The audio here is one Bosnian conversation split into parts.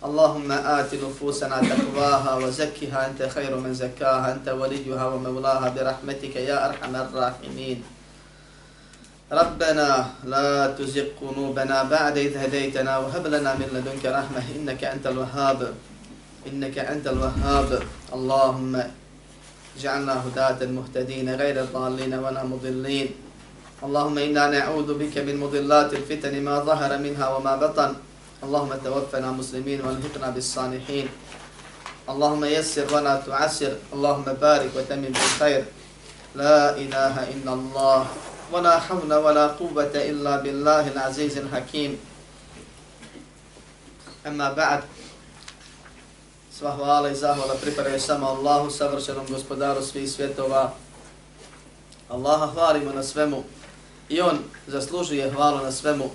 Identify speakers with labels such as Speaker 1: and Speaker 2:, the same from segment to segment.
Speaker 1: اللهم آت نفوسنا تقواها وزكها أنت خير من زكاها أنت وليها ومولاها برحمتك يا أرحم الراحمين. ربنا لا تزغ قلوبنا بعد إذ هديتنا وهب لنا من لدنك رحمة إنك أنت الوهاب إنك أنت الوهاب. اللهم اجعلنا هداة مهتدين غير الضالين ولا مضلين. اللهم إنا نعوذ بك من مضلات الفتن ما ظهر منها وما بطن. اللهم توفنا مسلمين والحقنا بالصالحين اللهم يسر ولا تعسر اللهم بارك وتمم بالخير لا إله إلا الله ولا حول ولا قوة إلا بالله العزيز الحكيم أما بعد Sva hvala i zahvala pripadaju samo Allahu, savršenom gospodaru svih svjetova. Allaha hvalimo na svemu i On zaslužuje hvalu na svemu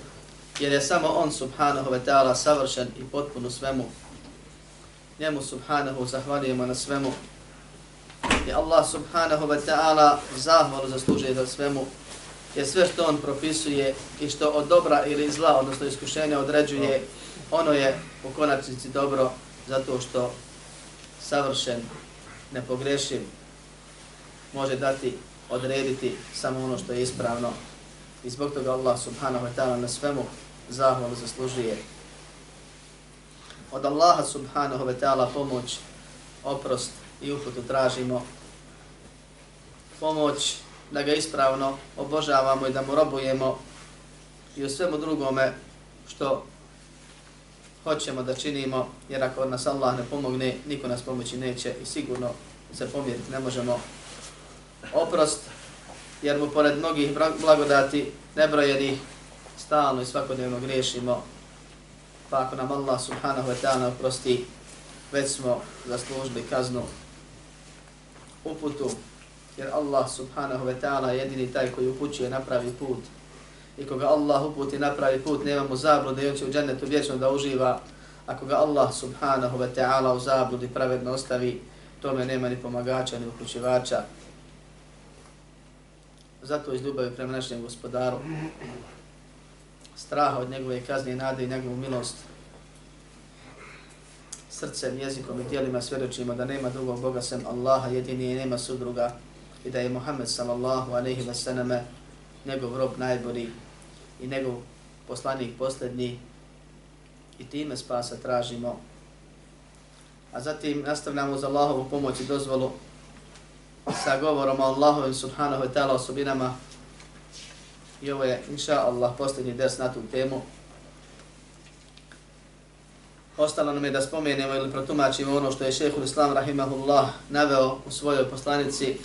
Speaker 1: jer je samo on subhanahu wa ta'ala savršen i potpun u svemu. Njemu subhanahu zahvalijemo na svemu. I Allah subhanahu wa ta'ala zahvalu zaslužuje za svemu. Jer sve što on propisuje i što od dobra ili zla, odnosno iskušenja određuje, ono je u konačnici dobro zato što savršen, nepogrešiv, može dati, odrediti samo ono što je ispravno. I zbog toga Allah subhanahu wa ta'ala na svemu zahvalu zaslužuje. Od Allaha subhanahu wa ta'ala pomoć, oprost i uputu tražimo. Pomoć da ga ispravno obožavamo i da mu robujemo i u svemu drugome što hoćemo da činimo, jer ako nas Allah ne pomogne, niko nas pomoći neće i sigurno se pomjeriti ne možemo. Oprost, jer mu pored mnogih blagodati nebrojenih stalno i svakodnevno griješimo, pa ako nam Allah subhanahu wa ta'ala oprosti, već smo zaslužili kaznu uputu, jer Allah subhanahu wa ta'ala je jedini taj koji upućuje napravi put. I koga Allah uputi napravi put, nema mu zablude i on će u džennetu vječno da uživa. Ako ga Allah subhanahu wa ta'ala u zabludi pravedno ostavi, tome nema ni pomagača ni upućivača. Zato iz ljubavi prema našem gospodaru straha od njegove kazne i nade i njegovu milost. Srcem, jezikom i tijelima svjedočimo da nema drugog Boga sem Allaha, jedini i nema sudruga i da je Muhammed sallallahu aleyhi ve sallam njegov rob najbolji i njegov poslanik posljednji i time spasa tražimo. A zatim nastavljamo uz Allahovu pomoć i dozvolu sa govorom o Allahovim subhanahu wa ta'ala osobinama I ovo je, inša Allah, posljednji des na tu temu. Ostalo nam je da spomenemo ili protumačimo ono što je šehhul Islam Rahimahullah naveo u svojoj poslanici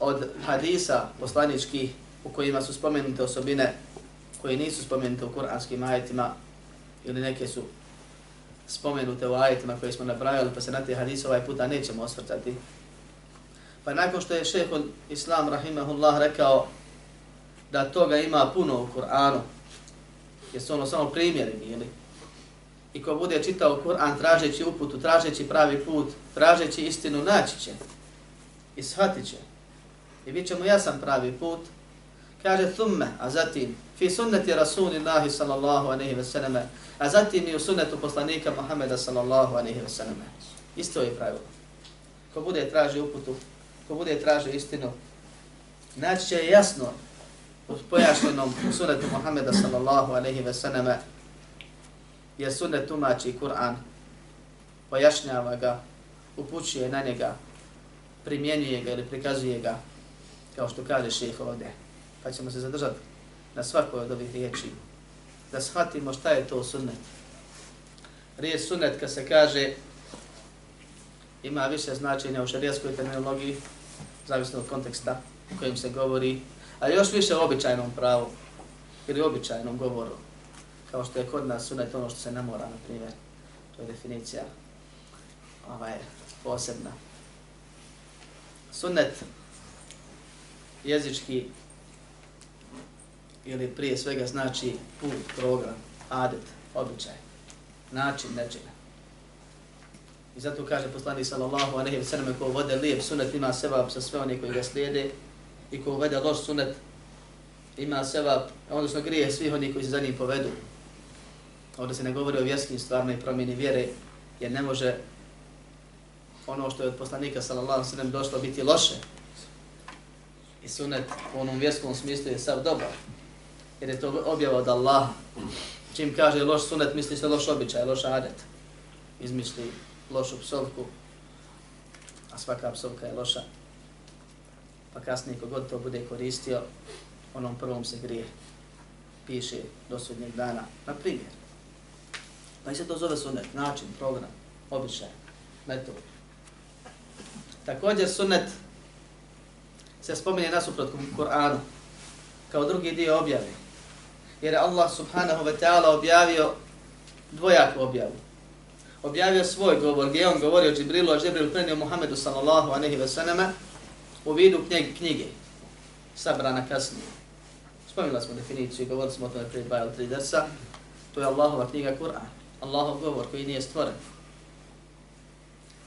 Speaker 1: od hadisa poslaničkih u kojima su spomenute osobine koje nisu spomenute u kuranskim ajetima ili neke su spomenute u ajetima koje smo napravili pa se na te hadise ovaj puta nećemo osvrtati. Pa nakon što je šehhul Islam Rahimahullah rekao da toga ima puno u Kur'anu, jer su ono samo primjeri bili. I ko bude čitao Kur'an tražeći uputu, tražeći pravi put, tražeći istinu, naći će i shvatit će. I bit će mu jasan pravi put. Kaže thumme, a zatim, fi sunneti Rasulillahi sallallahu aleyhi ve selleme, a zatim i u sunnetu poslanika Muhammeda sallallahu aleyhi ve selleme. Isto je pravilo. Ko bude tražio uputu, ko bude tražio istinu, naći će jasno u pojašnjenom sunetu Muhammeda sallallahu alaihi ve sallame, je sunet tumači Kur'an, pojašnjava ga, upućuje na njega, primjenjuje ga ili prikazuje ga, kao što kaže šeheh ovdje. Pa ćemo se zadržati na svakoj od ovih riječi, da shvatimo šta je to sunnet. Riječ sunnet kad se kaže ima više značenja u šarijaskoj terminologiji, zavisno od konteksta u kojem se govori, a još više običajnom pravu ili običajnom govoru, kao što je kod nas sunet ono što se ne mora, na primjer, to je definicija. ovaj, posebna. Sunnet jezički ili prije svega znači put, program, adet, običaj, način nečega. I zato kaže poslanik sallallahu alejhi ve sellem ko vode lijep sunnet ima sevap sa sve oni koji ga slijede i ko uvede loš sunnet ima sevap, odnosno grije svih oni koji se za njim povedu. Ovdje se ne govori o vjerskim stvarima i promjeni vjere, jer ne može ono što je od poslanika sallallahu sallam došlo biti loše. I sunnet u onom vjerskom smislu je sav dobar. Jer je to objava od Allaha. Čim kaže loš sunnet, misli se loš običaj, loš adet. Izmisli lošu psovku, a svaka psovka je loša. Pa kasnije kogod to bude koristio, onom prvom se grije. Piše do sudnjeg dana. Na primjer. Pa i se to zove sunet, način, program, običaj, metod. Također sunet se spominje nasuprot Kur'anu kao drugi dio objave. Jer Allah subhanahu wa ta'ala objavio dvojaku objavu objavio svoj govor gdje on govorio Džibrilu, a Džibril prenio Muhammedu sallallahu anehi ve sallama u vidu knjige, knjige sabrana kasnije. Spomnila smo definiciju, govorili smo o tome prije dva ili tri drsa. To je Allahova knjiga Kur'an. Allahov govor koji nije stvoren.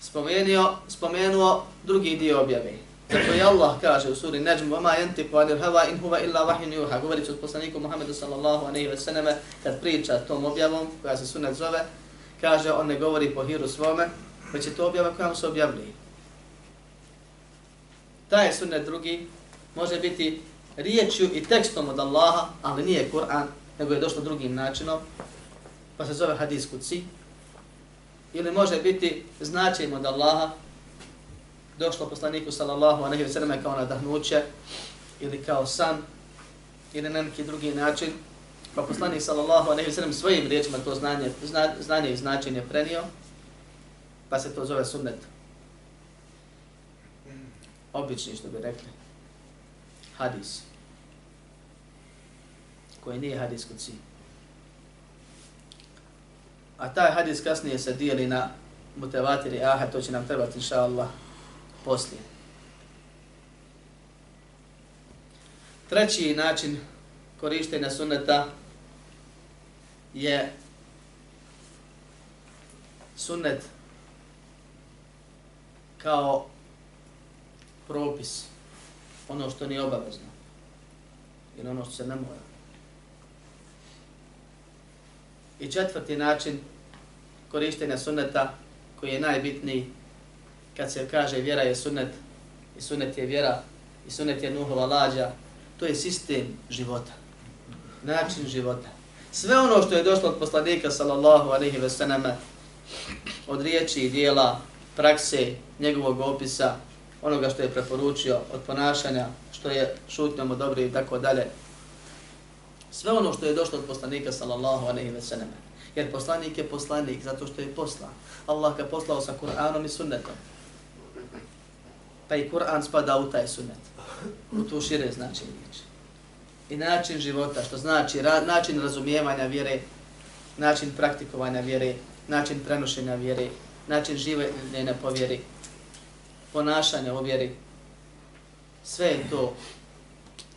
Speaker 1: Spomenuo, spomenuo drugi dio objave. Tako je Allah kaže u suri Najm وَمَا يَنْتِقُ عَنِ الْهَوَا إِنْ هُوَ إِلَّا وَحْيٌ يُوحَا Govorit od poslaniku Muhammedu sallallahu alaihi wa sallam kad priča tom objavom koja se sunet zove kaže on ne govori po hiru svome, već je to objava koja mu se objavlji. Taj sunnet drugi može biti riječju i tekstom od Allaha, ali nije Kur'an, nego je došlo drugim načinom, pa se zove hadis kuci. Ili može biti značajem od Allaha, došlo poslaniku sallallahu a nehi vseleme kao nadahnuće, ili kao san, ili na neki drugi način, Pa poslanik sallallahu alejhi ve sellem svojim riječima to znanje, zna, znanje i značenje prenio, pa se to zove sunnet. Obični što bi rekli. Hadis. Koji nije hadis kod si. A taj hadis kasnije se dijeli na mutevatiri aha, to će nam trebati inša Allah poslije. Treći način korištenja sunneta je sunnet kao propis, ono što nije obavezno, ili ono što se ne mora. I četvrti način korištenja sunneta, koji je najbitniji, kad se kaže vjera je sunnet, i sunnet je vjera, i sunnet je nuhova lađa, to je sistem života, način života. Sve ono što je došlo od poslanika sallallahu alejhi ve selleme od riječi i dijela, prakse, njegovog opisa, onoga što je preporučio od ponašanja, što je šutnjom od dobri i tako dalje. Sve ono što je došlo od poslanika sallallahu alejhi ve sellem. Jer poslanik je poslanik zato što je poslan. Allah ga poslao sa Kur'anom i sunnetom. Pa i Kur'an spada u taj sunnet. U tu šire značenje riječi i način života, što znači ra, način razumijevanja vjere, način praktikovanja vjere, način prenošenja vjere, način življenja po vjeri, ponašanja u vjeri. Sve je to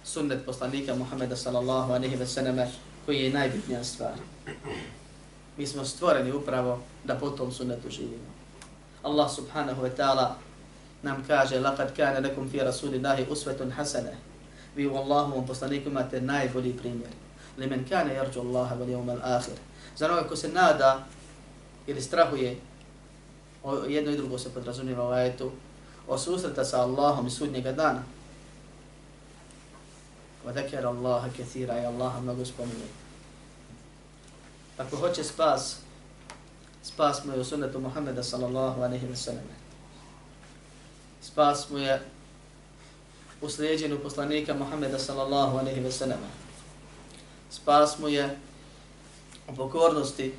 Speaker 1: sunnet poslanika Muhammeda sallallahu alaihi ve sallame koji je najbitnija stvar. Mi smo stvoreni upravo da po tom sunnetu živimo. Allah subhanahu wa ta'ala nam kaže لَقَدْ كَانَ لَكُمْ فِي رَسُولِ اللَّهِ أُسْوَةٌ حَسَنَةٌ vi u Allahovom poslaniku imate najbolji primjer. Limen kane jarđu Allaha vel jevma al-akhir. Za onoga ko se nada ili strahuje, o jedno i drugo se podrazumijeva u ajetu, od susreta sa Allahom i sudnjega dana. Wa dhakara Allaha kathira i Allaha mnogo spominje. Ako hoće spas, spas mu je u sunnetu Muhammeda sallallahu alaihi wa sallam. Spas mu je u slijedjenju poslanika Muhammeda sallallahu alaihi ve sallam. Spas mu je u pokornosti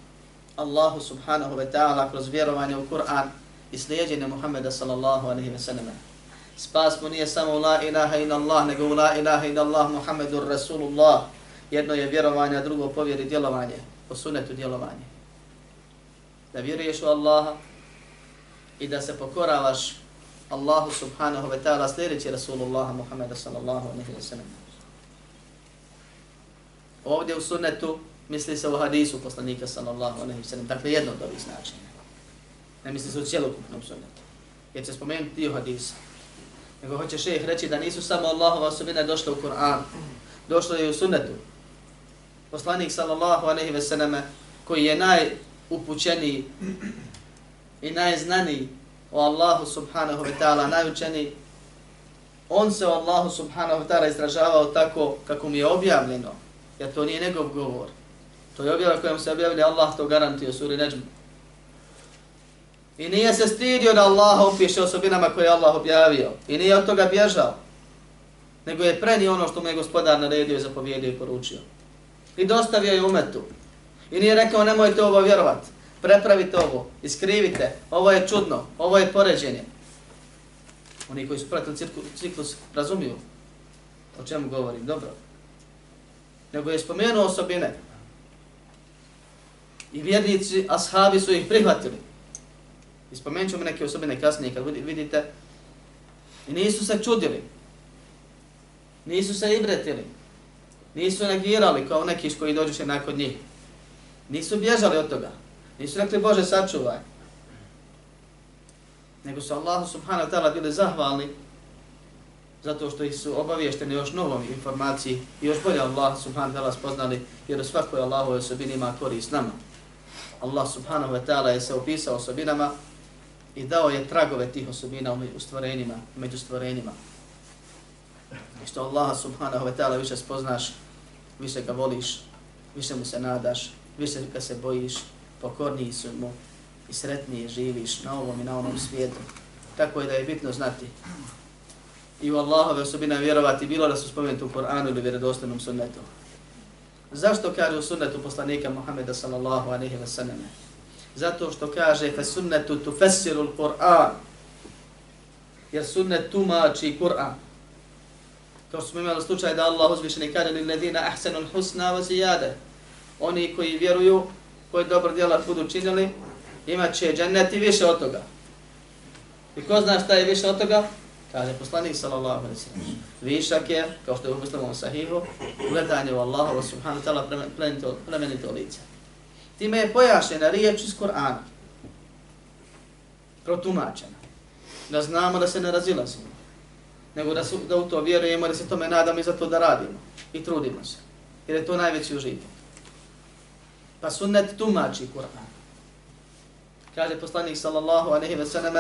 Speaker 1: Allahu subhanahu wa ta'ala kroz vjerovanje u Kur'an i slijedjenje Muhammeda sallallahu alaihi ve sallam. Spas mu nije samo la ilaha in Allah, nego la ilaha in Allah Muhammedur Rasulullah. Jedno je vjerovanje, a drugo povjeri djelovanje, po sunetu djelovanje. Da vjeruješ u Allaha i da se pokoravaš Allahu subhanahu wa ta'ala sljedeći Rasulullah Muhammeda sallallahu alaihi wa sallam. Ovdje u sunnetu misli se u hadisu poslanika sallallahu alaihi wa sallam. Dakle, jedno od ovih značenja. Ne misli se u cijelokupnom sunnetu. Jer će spomenuti dio hadisa. Nego hoće šeheh reći da nisu samo Allahova osobina došla u Kur'an. Došla je u sunnetu. Poslanik sallallahu aleyhi ve sallame koji je najupućeniji i najznaniji o Allahu subhanahu wa ta'ala, najučeniji, on se o Allahu subhanahu wa ta'ala izražavao tako kako mi je objavljeno, jer to nije njegov govor. To je objava kojom se objavlja Allah, to garantuje suri Neđmu. I nije se stidio da Allah opiše osobinama koje je Allah objavio. I nije od toga bježao. Nego je prenio ono što mu je gospodar naredio i zapovjedio i poručio. I dostavio je umetu. I nije rekao nemojte ovo vjerovati prepravite ovo, iskrivite, ovo je čudno, ovo je poređenje. Oni koji su pratili ciklus razumiju o čemu govorim, dobro. Nego je spomenuo osobine. I vjernici, ashabi su ih prihvatili. I spomenut ćemo neke osobine kasnije kad vidite. I nisu se čudili. Nisu se ibretili. Nisu negirali kao neki koji dođuše nakon njih. Nisu bježali od toga. Nisu rekli Bože sačuvaj. Nego su Allahu subhanahu wa ta'ala bili zahvalni zato što ih su obavješteni još novom informaciji i još bolje Allah subhanahu wa ta'ala spoznali jer u svakoj Allahu osobini ima korist nama. Allah subhanahu wa ta'ala je se opisao osobinama i dao je tragove tih osobina u stvorenjima, među stvorenjima. I što Allaha subhanahu wa ta'ala više spoznaš, više ga voliš, više mu se nadaš, više ga se bojiš, pokorniji su mu i sretnije živiš na ovom i na onom svijetu. Tako je da je bitno znati i u Allahove osobine vjerovati bilo da su spomenuti u Koranu ili vjerodostanom sunnetu. Zašto kaže u sunnetu poslanika Muhammeda sallallahu alaihi wa sallam? Zato što kaže fe sunnetu tu fesiru Kur'an. Jer sunnet tumači Kur'an. Kao što smo imali slučaj da Allah uzvišeni kaže li ledina ahsanul husna wa zijade. Oni koji vjeruju koji dobro djela budu činili, imat će džennet i više od toga. I ko zna šta je više od toga? Kaže poslanik sallallahu alaihi sallam. Višak je, kao što je u muslimom sahihu, gledanje u Allahu subhanahu ta'ala plemenito lice. Time je pojašnjena riječ iz Korana. Protumačena. Da znamo da se ne razilazimo. Nego da, su, da u to vjerujemo, da se tome nadamo i za to da radimo. I trudimo se. Jer je to najveći užitak. Pa sunnet tumači Kur'an. Kaže poslanik sallallahu alaihi ve sallam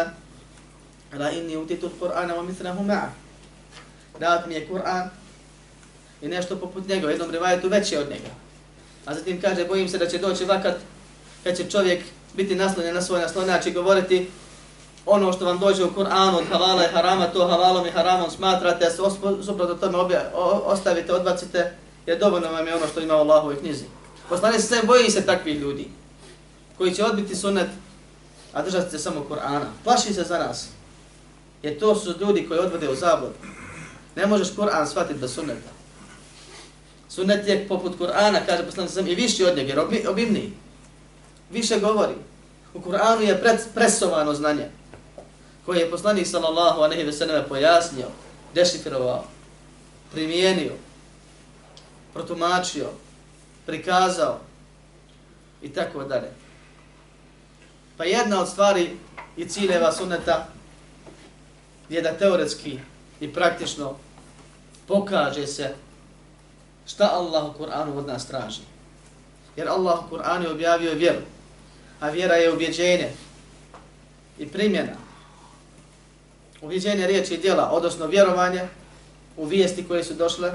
Speaker 1: Ala inni utitul Kur'ana wa mithrahu ma'a. Dat mi je Kur'an i nešto poput njega, u jednom rivajetu veće od njega. A zatim kaže, bojim se da će doći vakat kad će čovjek biti naslonjen na svoj naslonjač i govoriti ono što vam dođe u Kur'anu od halala i harama, to halalom i haramom smatrate, a se suprotno tome obja, ostavite, odbacite, jer dovoljno vam je ono što ima u Allahovoj knjizi. Poslanik se boji se takvih ljudi koji će odbiti sunnet, a držati se samo Kur'ana. Plaši se za nas. Jer to su ljudi koji odvode u zabod. Ne možeš Kur'an shvatiti bez sunneta. Sunnet je poput Kur'ana, kaže poslanik sam, i viši od njega, jer obimniji. Više govori. U Kur'anu je pred, presovano znanje koje je poslanik sallallahu alejhi ve sellem pojasnio, dešifrovao, primijenio, protumačio, prikazao i tako dalje. Pa jedna od stvari i ciljeva sunneta je da teoretski i praktično pokaže se šta Allah u Kur'anu od nas traži. Jer Allah u Kur'anu je objavio vjeru, a vjera je ubjeđenje i primjena. Ubjeđenje riječi i djela, odnosno vjerovanje u vijesti koje su došle,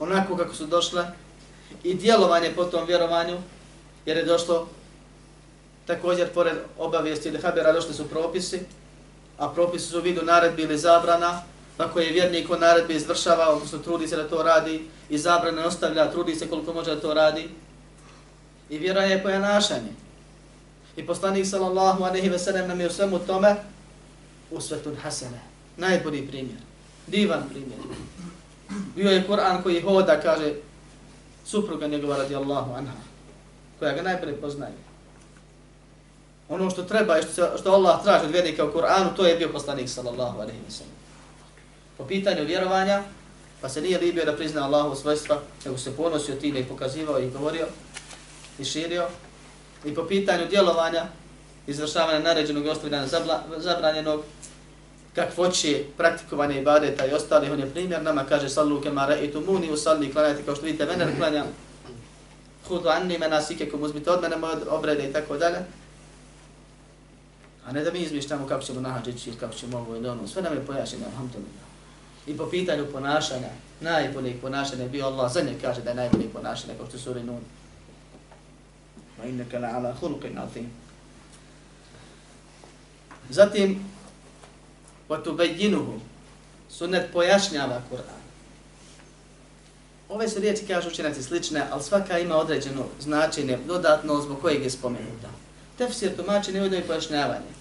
Speaker 1: onako kako su došle, i djelovanje po tom vjerovanju, jer je došlo također pored obavijesti ili habera došli su propisi, a propisi su u vidu naredbi ili zabrana, pa koje je vjernik on naredbe izvršava, odnosno trudi se da to radi i zabrane ostavlja, trudi se koliko može da to radi. I vjera je pojanašanje. I poslanik sallallahu alejhi ve sellem nam je u svemu tome usvetun hasene. Najbolji primjer. Divan primjer. Bio je Kur'an koji hoda, kaže, supruga njegova radijallahu anha, koja ga najprej poznaje. ono što treba i što, što Allah traži od vjernika u Kur'anu, to je bio poslanik sallallahu alejhi ve sellem. Po pitanju vjerovanja, pa se nije libio da prizna Allahu svojstva, nego se ponosio time i pokazivao i govorio i širio. I po pitanju djelovanja, izvršavanja naređenog i ostavljanja zabranjenog, kakvoće praktikovanja ibadeta i ostalih, on je primjer nama, kaže sallu kemara i tu muni usalli, klanjati kao što vidite, mene klanja, hudu anni mena sikekom, uzmite od mene moje obrede i tako dalje. A ne da mi izmišljamo kako ćemo nahađići, kako ćemo ovo ili ono, sve nam je pojašnjeno, alhamdulillah I po pitanju ponašanja, najboljih ponašanja je bio Allah, za nje kaže da je najboljih ponašanja, kao što su uri nun. Ma innaka la ala huluqin azim. Zatim, وَتُبَيِّنُهُ Sunnet pojašnjava Kur'an. Ove su riječi, kažu učenjaci, slične, ali svaka ima određeno značenje, dodatno zbog kojeg je spomenuta. Tefsir tumačenje ujedno i pojašnjavanje.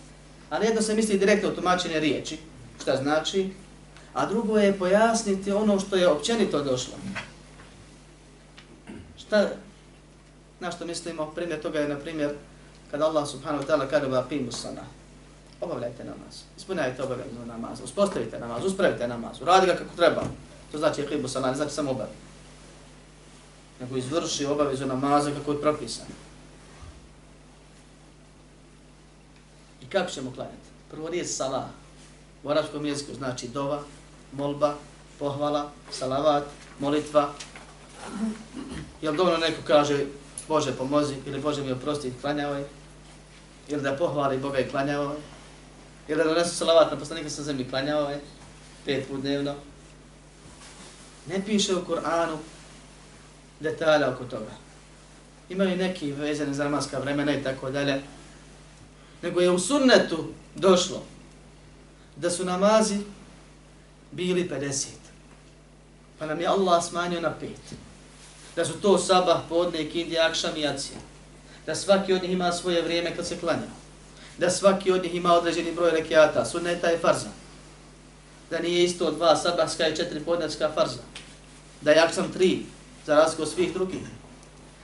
Speaker 1: Ali jedno se misli direktno tumačenje riječi, šta znači, a drugo je pojasniti ono što je općenito došlo. Šta, na što mislimo, primjer toga je, na primjer, kada Allah subhanahu wa ta'ala kada va pimu sana, obavljajte namaz, ispunjajte obavezu namaz, uspostavite namaz, uspravite namaz, radi ga kako treba. To znači je sana, ne znači samo obavi. Nego izvrši obavezu namaza kako je propisano. I kako ćemo klanjati? Prvo riječ salah. U arabskom jeziku znači dova, molba, pohvala, salavat, molitva. Jel dobro neko kaže Bože pomozi ili Bože mi oprosti, klanjao je. Ili da pohvali Boga i klanjao je. Ili da donesu salavat na poslanika sa zemlji, klanjao je. Pet put dnevno. Ne piše u Kur'anu detalja oko toga. Imaju neki vezani za namaska vremena i tako dalje. Nego je u sunnetu došlo da su namazi bili 50. Pa nam je Allah smanjio na pet. Da su to sabah, podne, kindi, akšam i jacija. Da svaki od njih ima svoje vrijeme kad se klanja. Da svaki od njih ima određeni broj rekiata, sunneta i farza. Da nije isto dva sabahska i četiri podnevska farza. Da je akšam tri, za razliku od svih drugih.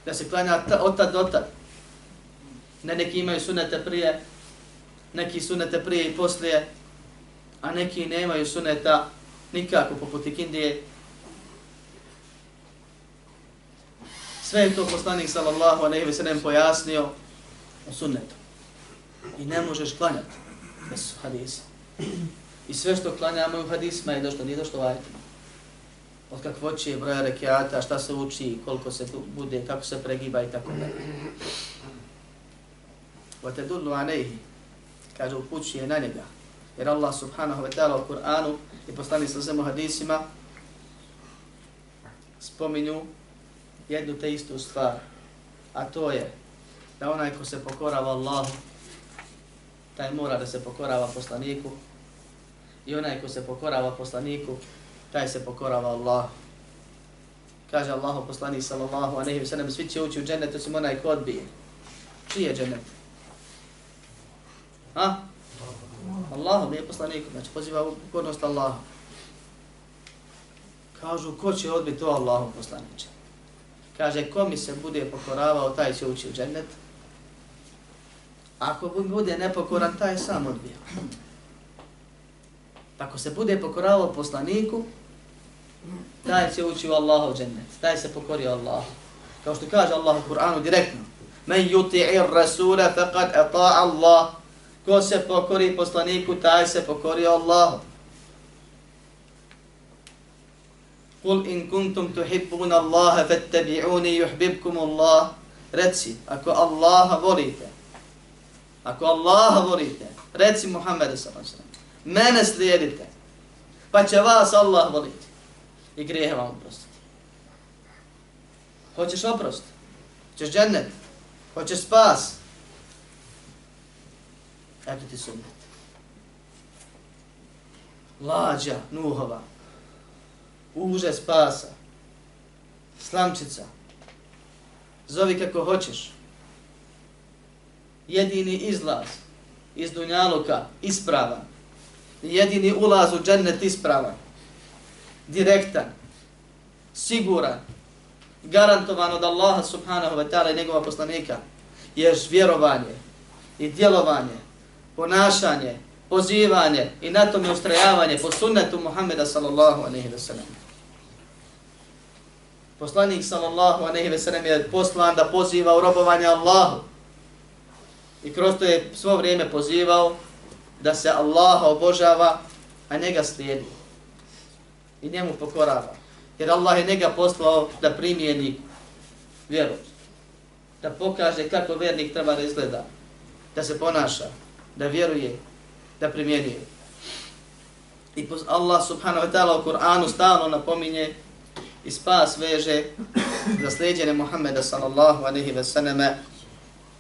Speaker 1: Da se klanja od tad do tad. Ne neki imaju sunete prije, neki sunete prije i poslije, a neki nemaju suneta nikako poput ikindije. Sve je to poslanik sallallahu alejhi ve sellem pojasnio u sunnetu. I ne možeš klanjati bez hadisa. I sve što klanjamo u hadisma je došlo, nije došlo ajtima. Od kakvoće, broja rekiata, šta se uči, koliko se tu bude, kako se pregiba i tako dalje. Wa tadullu kaže upućuje na njega. Jer Allah subhanahu wa ta'ala u Kur'anu i poslani sa svemu hadisima spominju jednu te istu stvar. A to je da onaj ko se pokorava Allahu, taj mora da se pokorava poslaniku. I onaj ko se pokorava poslaniku, taj se pokorava Allahu. Kaže Allahu poslani sallallahu a ve sallam, svi će ući u džennet, osim onaj ko odbije. Čiji je džennet? Ha? Allahom nije poslanikom, znači poziva u pokornost Allahom. Kažu, ko će odbiti to Allahom poslaniče? Kaže, ko mi se bude pokoravao, taj će ući u džennet. Ako bude nepokoran, taj sam odbija. Ako se bude pokoravao poslaniku, taj će ući u Allahov džennet. Taj se pokorio Allah. Kao što kaže Allah u Kur'anu direktno. Men yuti'ir rasula faqad ata'a Allah. Ko se pokori poslaniku, taj se pokori Allahu. Kul in kuntum tuhibbun Allaha fattabi'uni yuhibbukum Allah. Reci, ako Allaha volite, ako Allaha volite, reci Muhammedu sallallahu alejhi ve sellem, mene slijedite, pa će vas Allah voliti i grijehe vam oprostiti. Hoćeš oprost? Hoćeš džennet? Hoćeš spas? Eto ti sunnet. Lađa, nuhova, uže spasa, slamčica, zovi kako hoćeš. Jedini izlaz iz Dunjaluka ispravan. Jedini ulaz u džennet ispravan. Direktan, siguran, garantovan od Allaha subhanahu wa ta'ala i njegova poslanika, je vjerovanje i djelovanje, ponašanje, pozivanje i na tome ustrajavanje po sunnetu Muhammeda sallallahu alaihi ve sellem. Poslanik sallallahu alaihi ve sellem je poslan da poziva u robovanje Allahu. I kroz to je svo vrijeme pozivao da se Allaha obožava, a njega slijedi. I njemu pokorava. Jer Allah je njega poslao da primijeni vjeru. Da pokaže kako vjernik treba da izgleda. Da se ponaša. Da vjeruje. Da primjenjuje. I Allah subhanahu wa ta'ala u Kur'anu stalno napominje i spas veže za sljeđene Muhammeda sallallahu aleyhi ve sallame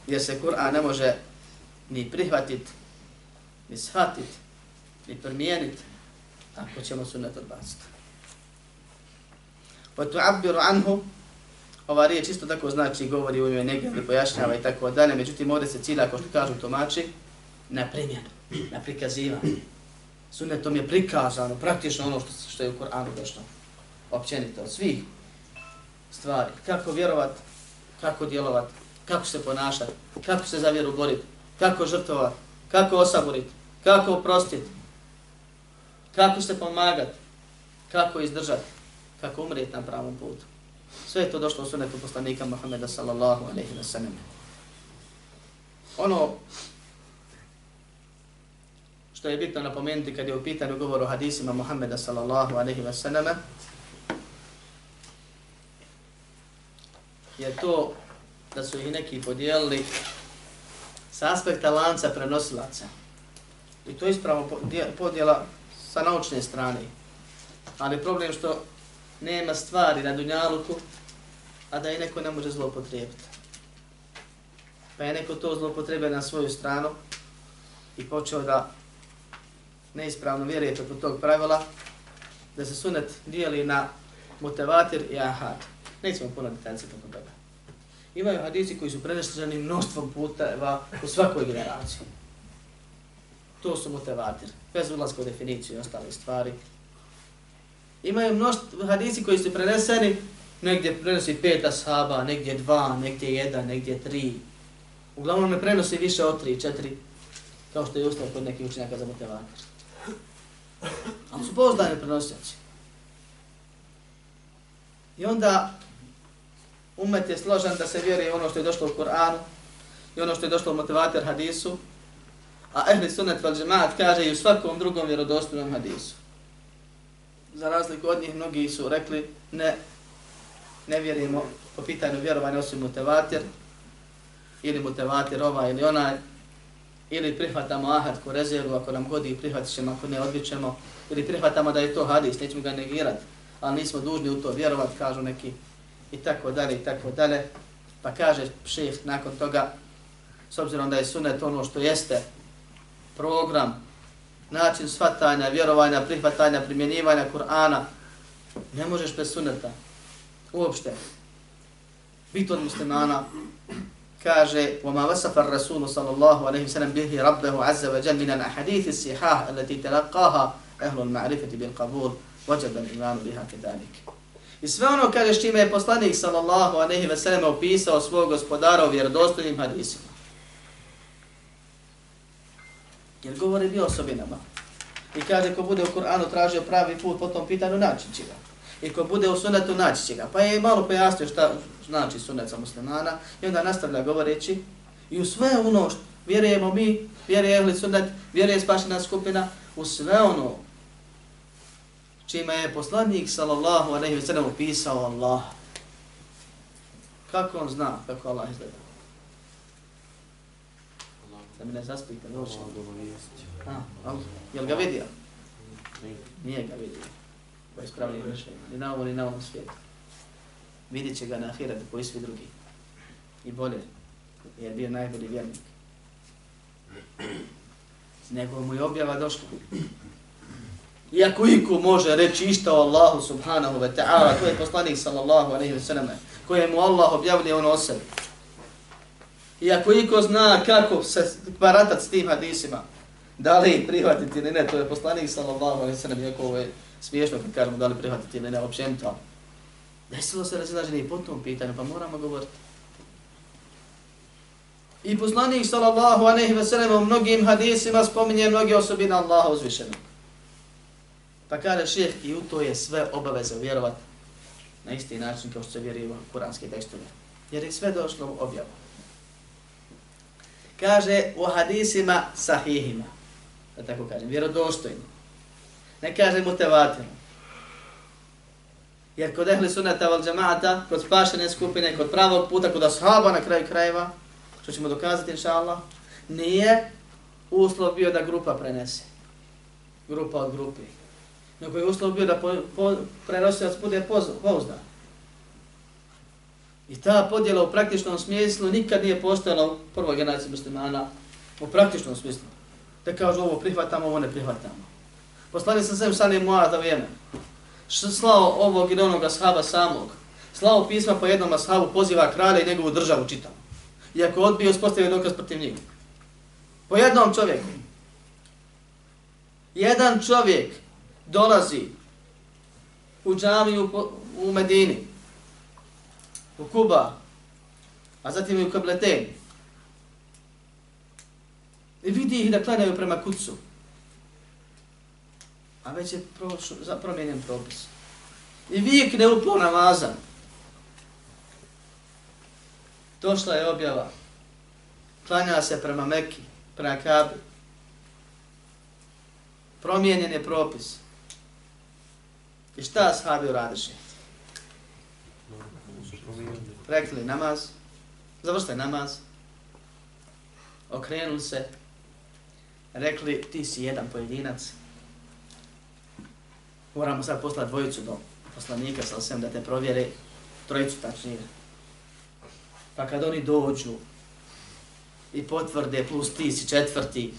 Speaker 1: jer se Kur'an ne može ni prihvatit, ni shvatit, ni promijenit ako ćemo sunnet odbaciti. Pa tu anhu, ova riječ isto tako znači govori u ime negdje, pojašnjava i tako dalje, međutim ovdje se cilja, ako što kažu tumači, na primjenu, na prikazivanje. Sunnetom je prikazano praktično ono što, što je u Koranu došlo, općenito od svih stvari. Kako vjerovat, kako djelovat, kako se ponašati, kako se za vjeru boriti, kako žrtovat, kako osaborit, kako oprostiti, kako se pomagati, kako izdržati kako umrijet na pravom putu. Sve je to došlo u sunnetu poslanika Muhammeda sallallahu alaihi wa sallam. Ono što je bitno napomenuti kad je u pitanju govor o hadisima Muhammeda sallallahu alaihi wa sallam je to da su ih neki podijelili sa aspekta lanca prenosilaca. I to je ispravo podjela sa naučne strane. Ali problem što nema stvari na dunjaluku, a da je neko ne može zlopotrijebiti. Pa je neko to zlopotrebe na svoju stranu i počeo da neispravno vjeruje preko tog pravila, da se sunet dijeli na mutevatir i ahad. Nećemo puno detaljice tako toga. Imaju hadisi koji su prenešteni mnoštvom puta u svakoj generaciji. To su mutevatir, bez ulazka u definiciju i ostale stvari imaju mnoštvo hadisi koji su preneseni, negdje prenosi pet ashaba, negdje dva, negdje jedan, negdje tri. Uglavnom ne prenosi više od tri, četiri, kao što je ustav kod nekih učenjaka za mutevatir. Ali su pouzdani prenosioci. I onda umet je složen da se vjeruje ono što je došlo u Koranu i ono što je došlo u motivator hadisu, a ehli sunnet val džemaat kaže i u svakom drugom vjerodostojnom hadisu za razliku od njih, mnogi su rekli ne, ne vjerujemo po pitanju vjerovanja osim mutevatir, ili mutevatir ovaj ili onaj, ili prihvatamo ahad ko rezervu, ako nam godi prihvatit ćemo, ako ne odbićemo, ili prihvatamo da je to hadis, nećemo ga negirati, ali nismo dužni u to vjerovat, kažu neki, i tako dalje, i tako dalje. Pa kaže šeheh nakon toga, s obzirom da je sunet ono što jeste program način svatanja, vjerovanja, prihvatanja, primjenjivanja Kur'ana, ne možeš bez suneta. Uopšte. Bit od muslimana kaže وَمَا وَسَفَ الرَّسُولُ صَلَى اللَّهُ عَلَيْهِ وسلم بِهِ رَبَّهُ عَزَّ وَجَلْ مِنَ الْأَحَدِيثِ السِّحَاهِ الَّتِي تَلَقَّاهَا أَهْلُ الْمَعْرِفَةِ بِالْقَبُولِ وَجَبَ الْإِمَانُ بِهَا كَذَلِكَ I sve ono kaže s čime je poslanik sallallahu alejhi ve sellem opisao svog gospodara u vjerodostojnim hadisima. Jer govori bi osobinama. I kaže ko bude u Kur'anu tražio pravi put po tom pitanju, naći će ga. I ko bude u sunetu, naći će ga. Pa je malo pojasnio šta znači sunet za muslimana. I onda nastavlja govoreći. I u sve ono što vjerujemo mi, vjeruje ehli sunet, vjeruje spašena skupina, u sve ono čime je poslanik sallallahu alejhi ve sellem opisao Allah. Kako on zna kako Allah izgleda? Da mi ne zaspite noći. A, jel ga vidio? Nije ga vidio po ispravljenim spravljen. Ni na ovom, ni na ovom svijetu. Vidjet će ga na ahiratu koji svi drugi. I bolje. Jer je bio najbolji vjernik. Nego mu je objava došla. Iako iko može reći išta o Allahu subhanahu wa ta'ala, to je poslanik sallallahu alaihi wa sallam, koje mu Allah objavlja ono o sebi. Iako iko zna kako se baratat s tim hadisima, da li prihvatiti ili ne, to je poslanik sallallahu alaihi sallam, iako ovo je smiješno kad kažemo da li prihvatiti ili ne, općenito. Desilo se razilaženje i znači, po tom pitanju, pa moramo govoriti. I poslanik sallallahu alejhi ve sellem u mnogim hadisima spominje mnoge osobine Allaha uzvišenog. Pa kaže šeheh, i u to je sve obaveza vjerovati na isti način kao što se vjeruje u kuranske tekstove. Jer je sve došlo u objavu. Kaže u hadisima sahihima, da tako kažem, vjerodostojno. Ne kaže mutevatir. Jer kod ehli sunata val džamaata, kod spašene skupine, kod pravog puta, kod ashaba na kraju krajeva, što ćemo dokazati inša Allah, nije uslov bio da grupa prenese. Grupa od grupi. Nego je uslov bio da po, po, prenosilac bude pouzdan. I ta podjela u praktičnom smislu nikad nije postojala u prvoj generaciji muslimana u praktičnom smislu. Da kažu ovo prihvatamo, ovo ne prihvatamo. Poslanik sam sve sali Muada u Jemen. Slao ovog i onog ashaba samog. Slao pisma po jednom ashabu, poziva kralja i njegovu državu čitamo. Iako odbio, spostavio dokaz protiv njih. Po jednom čovjeku. Jedan čovjek dolazi u džamiju u Medini, u Kuba, a zatim i u Kableten. I vidi ih da klanjaju prema kucu. A već je prošlo, za promijenjen propis. I vikne upo namazan. Došla je objava. Klanja se prema Mekki, prema Kabi. Promijenjen je propis. I šta sahabi uradiše? Rekli namaz, završite namaz, okrenuli se, rekli ti si jedan pojedinac, moramo sad poslati dvojicu do poslanika sa osvijem da te provjere, trojicu tačnije. Pa kad oni dođu i potvrde plus ti si četvrti,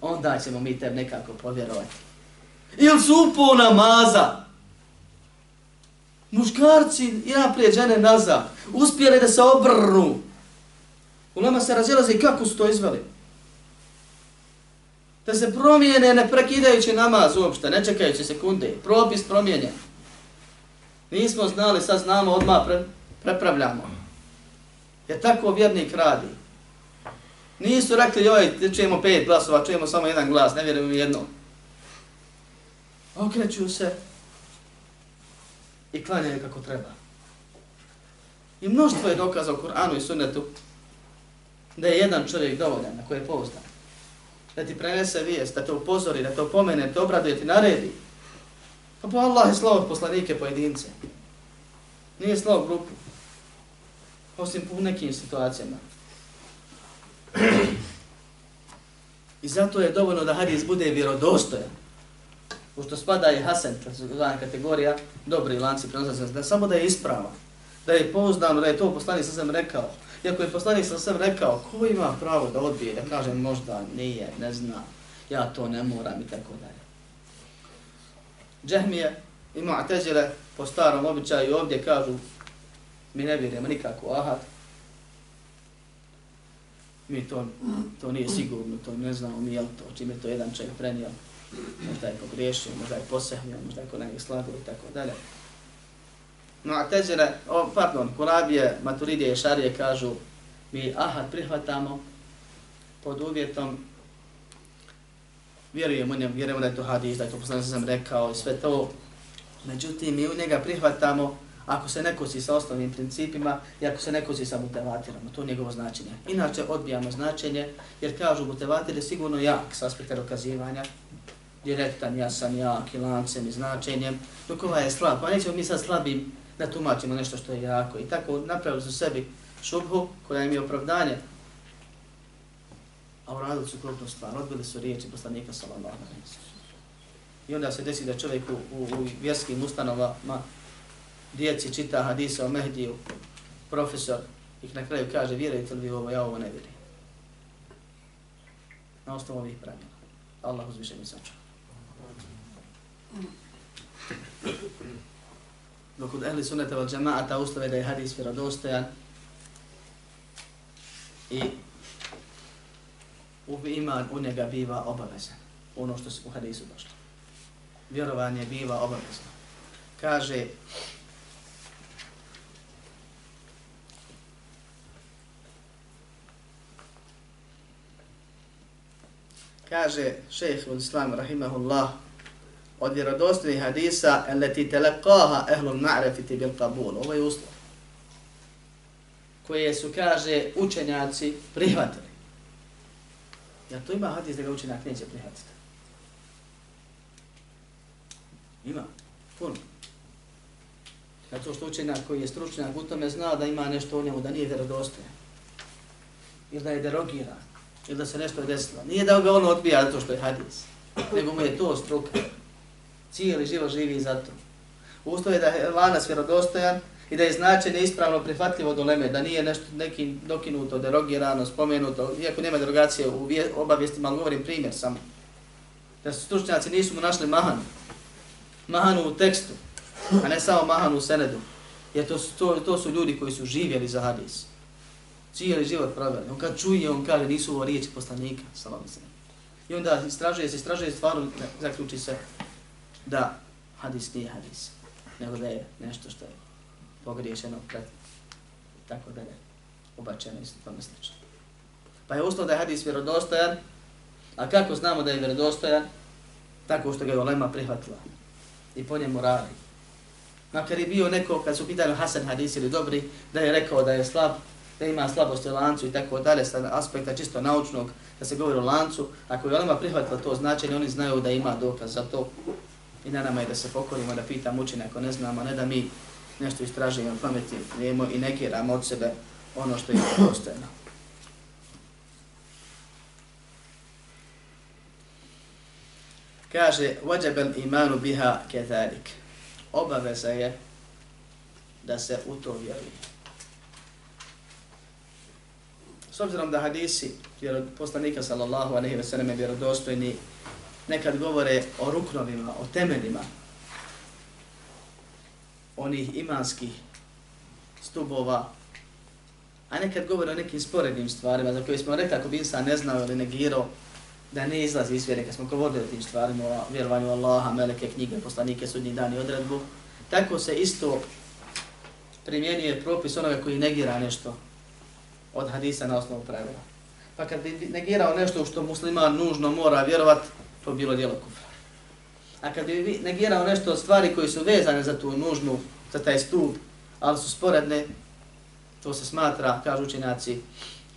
Speaker 1: onda ćemo mi te nekako povjerovati. Ili su upo namaza? Muškarci i naprijed žene nazad. Uspjeli da se obrnu. U nama se razilaze kako su to izveli. Da se promijene ne prekidajući namaz uopšte, ne čekajući sekunde. Propis promijenjen. Nismo znali, sad znamo, odmah pre, prepravljamo. Je tako vjernik radi. Nisu rekli, joj, čujemo pet glasova, čujemo samo jedan glas, ne vjerujem jedno. Okreću se, i klanjaju kako treba. I mnoštvo je dokaza u Kur'anu i sunnetu da je jedan čovjek dovoljan na koje je pouzdan. Da ti prenese vijest, da te upozori, da te opomene, da te obraduje, ti naredi. Pa po Allah je slovo poslanike pojedince. Nije slovo grupu. Osim u nekim situacijama. I zato je dovoljno da hadis bude vjerodostojan Pošto spada je Hasan, zvan kategorija, dobri lanci prenosa, da samo da je ispravan, da je pouzdano, da je to poslanik sa rekao. Iako je poslanik sa sam rekao, ko ima pravo da odbije, da kaže možda nije, ne zna, ja to ne moram i tako dalje. Džehmije i Mu'tezile po starom običaju ovdje kažu, mi ne vjerujemo nikako ahad, mi to, to nije sigurno, to ne znamo mi je to, čime to jedan čovjek prenio, možda je pogriješio, možda je posehnio, možda je kod njega slago i tako dalje. Mu'tezile, a oh, pardon, Kurabije, Maturidije i Šarije kažu mi ahad prihvatamo pod uvjetom vjerujemo njem, vjerujemo da je to hadis, da je to poslanik sam rekao i sve to. Međutim, mi u njega prihvatamo ako se ne kosi sa osnovnim principima i ako se ne kosi sa mutevatirom, to je njegovo značenje. Inače, odbijamo značenje, jer kažu mutevatir je sigurno jak s aspekta dokazivanja, direktan, jasan, jak i lancem i značenjem, dok ovaj je slab. Pa nećemo mi sad slabim da tumačimo nešto što je jako. I tako napravili su sebi šubhu koja im je opravdanje. A uradili su krupnu stvar, odbili su riječi poslanika sallallahu alaihi I onda se desi da čovjek u, u, u vjerskim ustanovama djeci čita hadisa o Mehdiju, profesor ih na kraju kaže, vjerujete li vi ovo, ja ovo ne vjerujem. Na osnovu ovih pravila. Allah uzviše mi sačuva dok od ehli sunnete val džemaata ustave da je hadis vjerodostojan i u iman u njega biva obavezan, ono što se u hadisu došlo. Vjerovanje biva obavezno. Kaže Kaže šejh Islam rahimahullah od vjerodostojnih hadisa eleti talaqaha ahlu al-ma'rifati bil qabul ovo je uslov. Koje su kaže učenjaci prihvatili. Ja to ima hadis da ga učenjak neće prihvatiti? Ima puno. Zato što učenjak koji je stručnjak u tome zna da ima nešto u njemu da nije vjerodostojan? Ili da je derogiran ili da se nešto desilo. Nije da ga on odbija zato što je hadis, nego mu je to struka. Cijeli život živi za to. Uslov je da je lanas vjerodostojan i da je značenje ispravno prihvatljivo do leme, da nije nešto neki dokinuto, derogirano, spomenuto, iako nema derogacije u obavijestima, ali govorim primjer samo. Da su stručnjaci nisu mu našli mahanu. Mahanu u tekstu, a ne samo mahanu u senedu. Jer to su, to, to su ljudi koji su živjeli za hadis cijeli život proveli. On kad čuje, on kaže, nisu ovo riječi poslanika, salam se. I onda istražuje se, istražuje stvarno, zaključi se da hadis nije hadis, nego da je nešto što je pogriješeno pred, tako da je ubačeno i tome slično. Pa je uslov da je hadis vjerodostojan, a kako znamo da je vjerodostojan? Tako što ga je Olema prihvatila i po njemu radi. Makar je bio neko, kad su pitali Hasan hadis ili dobri, da je rekao da je slab, da ima slabost u lancu i tako dalje, sa aspekta čisto naučnog, da se govori o lancu, ako je Olema prihvatila to značenje, oni znaju da ima dokaz za to. I na nama je da se pokorimo, da pitam učine ako ne znamo, ne da mi nešto istražujemo pameti i negiramo od sebe ono što je postojeno. Kaže, vađabel imanu biha kezalik. Obaveza je da se u to vjeruje. S obzirom da hadisi poslanika sallallahu alaihi ve selleme vjerodostojni nekad govore o ruknovima, o temeljima onih imanskih stubova, a nekad govore o nekim sporednim stvarima za koje smo rekli ako bi insan ne znao ili negirao da ne izlazi iz vjere, kad smo govorili o tim stvarima, o vjerovanju Allaha, meleke, knjige, poslanike, sudnji dan i odredbu, tako se isto primjenjuje propis onoga koji negira nešto od hadisa na osnovu pravila. Pa kad bi negirao nešto što musliman nužno mora vjerovat, to bilo djelo kufra. A kad bi negirao nešto od stvari koji su vezane za tu nužnu, za taj stup, ali su sporedne, to se smatra, kažu učenjaci,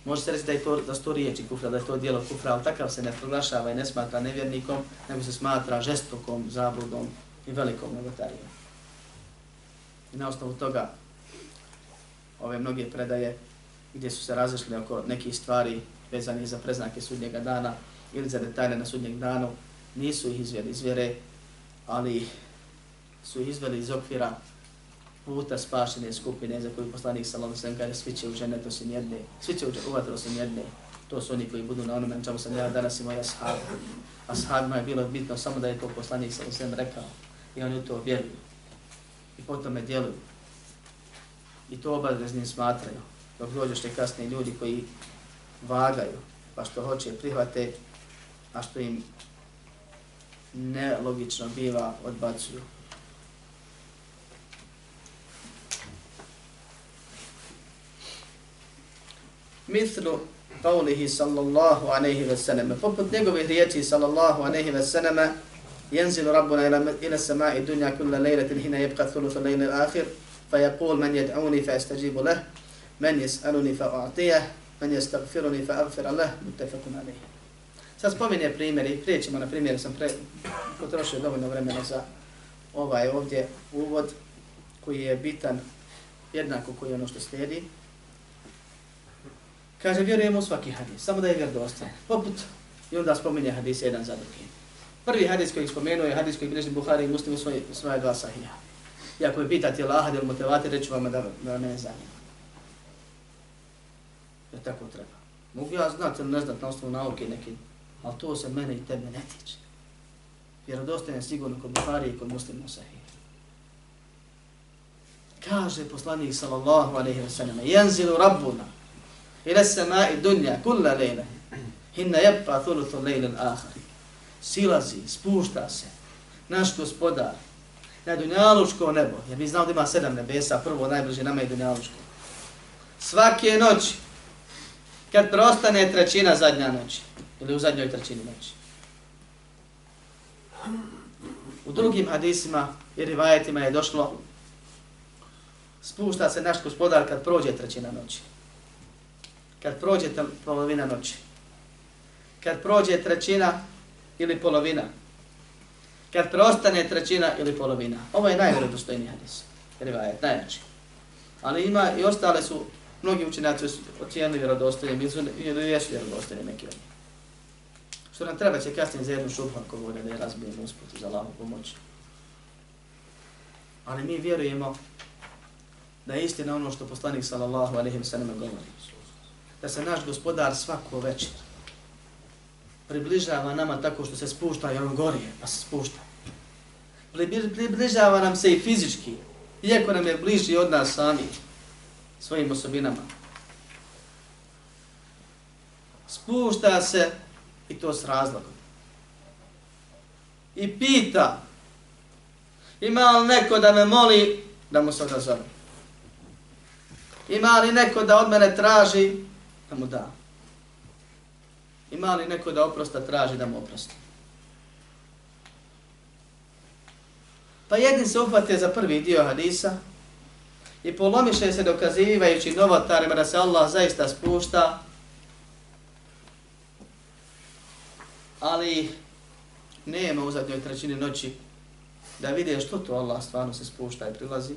Speaker 1: može se reći da je to, da to riječi kufra, da je to djelo kufra, ali takav se ne proglašava i ne smatra nevjernikom, nego se smatra žestokom, zabludom i velikom novotarijom. I na osnovu toga ove mnoge predaje gdje su se razišli oko nekih stvari vezani za preznake sudnjega dana ili za detalje na sudnjeg danu, nisu ih izvjeli iz vjere, ali su ih izveli iz okvira puta spašene skupine za koju poslanik sallallahu alejhi ve sellem kaže svi će u dženetu osim jedne, svi će u vatru osim jedne. To su oni koji budu na onome čemu sam ja danas i moja ashab. Ashabima je bilo bitno samo da je to poslanik sallallahu alejhi ve sellem rekao i oni u to vjeruju. I potom me djeluju. I to obaveznim smatraju dok dođeš te kasni ljudi koji vagaju, pa što hoće prihvate, a što im nelogično biva odbacuju. Mithlu qawlihi sallallahu alaihi wa sallam. Poput njegovih riječi sallallahu alaihi wa sallam, ينزل ربنا إلى السماء الدنيا كل ليلة هنا يبقى ثلث الليل الآخر فيقول من يدعوني فأستجيب له men jes'aluni fa u'tiyah, men jestagfiruni fa agfir Allah, mutafakun alih. Sad spominje primjeri, prije ćemo na primjer, sam pre, potrošio dovoljno vremena za ovaj ovdje uvod, koji je bitan jednako koji je ono što slijedi. Kaže, vjerujemo u svaki hadis, samo da je vjerdostan. Poput, i onda spominje hadis jedan za drugim. Prvi hadis koji spomenuo je hadis koji bilježi Buhari i Muslim u svoje, svoje dva sahija. I ako je pitati Allah ili motivati, reću vam da, da ne zanima Jer tako treba. Mogu ja znati ili ne znati na osnovu nauke neki, ali to se mene i tebe ne tiče. Vjerodostajan je sigurno kod Buhari i kod muslima sahih. Kaže poslanik sallallahu alaihi wa sallam, jenzilu rabbuna, ila samai dunja, kulla lejla, hinna jebpa thuluthu lejla l'ahari. Silazi, spušta se, naš gospodar, na dunjalučko nebo, jer mi znamo da ima sedam nebesa, prvo najbliže nama je dunjalučko. Svake noći, kad prostane trećina zadnja noći, ili u zadnjoj trećini noći. U drugim hadisima i rivajetima je došlo spušta se naš gospodar kad prođe trećina noći. Kad prođe polovina noći. Kad prođe trećina ili polovina. Kad preostane trećina ili polovina. Ovo je najvjerodostojniji hadis. Rivajet, najjači. Ali ima i ostale su, mnogi učenjaci su ocijenili vjerodostojnim ili jesu vjerodostojni neki od njih. Što nam treba će kasnije za jednu šubhu ako vode da je razbijemo usput za Allahu pomoć. Ali mi vjerujemo da je istina ono što poslanik sallallahu alaihi wa sallam govori. Da se naš gospodar svako večer približava nama tako što se spušta i on gori pa se spušta. Približava nam se i fizički, iako nam je bliži od nas sami, svojim osobinama. Spušta se i to s razlogom. I pita, ima li neko da me moli da mu se odazove? Ima li neko da od mene traži da mu da? Ima li neko da oprosta traži da mu oprosti? Pa jedni se uhvate za prvi dio hadisa i polomiše se dokazivajući novotarima da se Allah zaista spušta, ali nema u zadnjoj trećini noći da vide što to Allah stvarno se spušta i prilazi.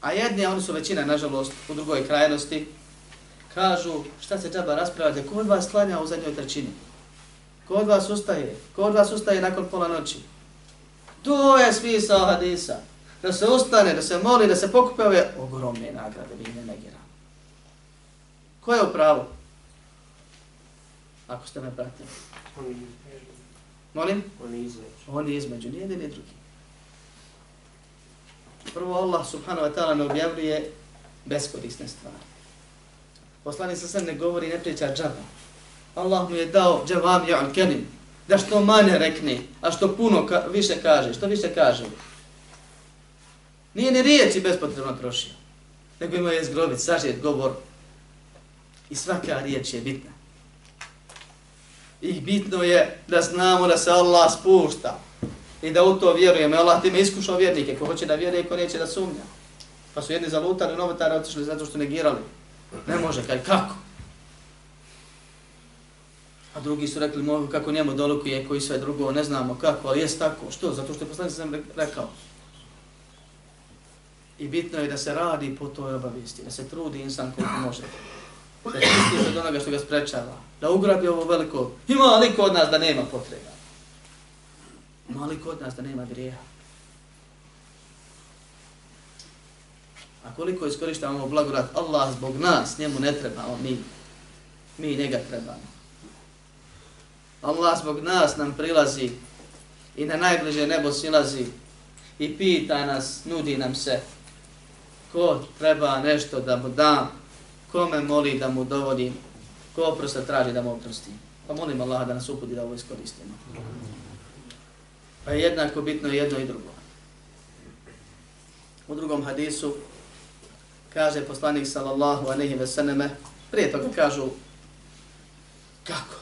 Speaker 1: A jedni, oni su većina, nažalost, u drugoj krajnosti, kažu šta se džaba raspravljate, ko od vas klanja u zadnjoj trećini? Ko od vas ustaje? Ko od vas ustaje nakon pola noći? To je smisao hadisa. Da se ustane, da se moli, da se pokupe ove ogromne nagrade, vi ne negiramo. Ko je u pravu? Ako ste me pratili. Molim?
Speaker 2: On je između.
Speaker 1: On je između, nije jedan i drugi. Prvo Allah subhanahu wa ta'ala ne objavljuje beskorisne stvari. Poslani sa sve ne govori, ne priča džaba. Allah mu je dao džavam ja al-kelim, da što manje rekne, a što puno ka više kaže, što više kaže. Nije ni riječi bespotrebno trošio, nego ima je zgrobit, sažet govor. I svaka riječ je bitna. I bitno je da znamo da se Allah spušta i da u to vjerujemo. Allah time iskušao vjernike, ko hoće da vjeruje, ko neće da sumnja. Pa su jedni zalutali, novotari otišli zato što negirali. Ne može, kaj, kako? A drugi su rekli, mogu kako njemu dolukuje, koji sve drugo, ne znamo kako, ali jest tako. Što? Zato što je poslanik sam rekao. I bitno je da se radi po toj obavijesti, da se trudi insan koliko može. Da se stiže od onoga što ga sprečava. Da ugrabi ovo veliko. Ima li kod nas da nema potreba? Ima li kod nas da nema grijeha? A koliko iskorištavamo blagodat Allah zbog nas, njemu ne treba, on mi. Mi njega trebamo. Allah zbog nas nam prilazi i na najbliže nebo silazi i pita nas, nudi nam se ko treba nešto da mu dam, kome moli da mu dovodim, ko oprosta traži da mu oprostim. Pa molim Allaha da nas uputi da ovo iskoristimo. Pa je jednako bitno jedno i drugo. U drugom hadisu kaže poslanik sallallahu alejhi ve selleme, prije toga kažu kako?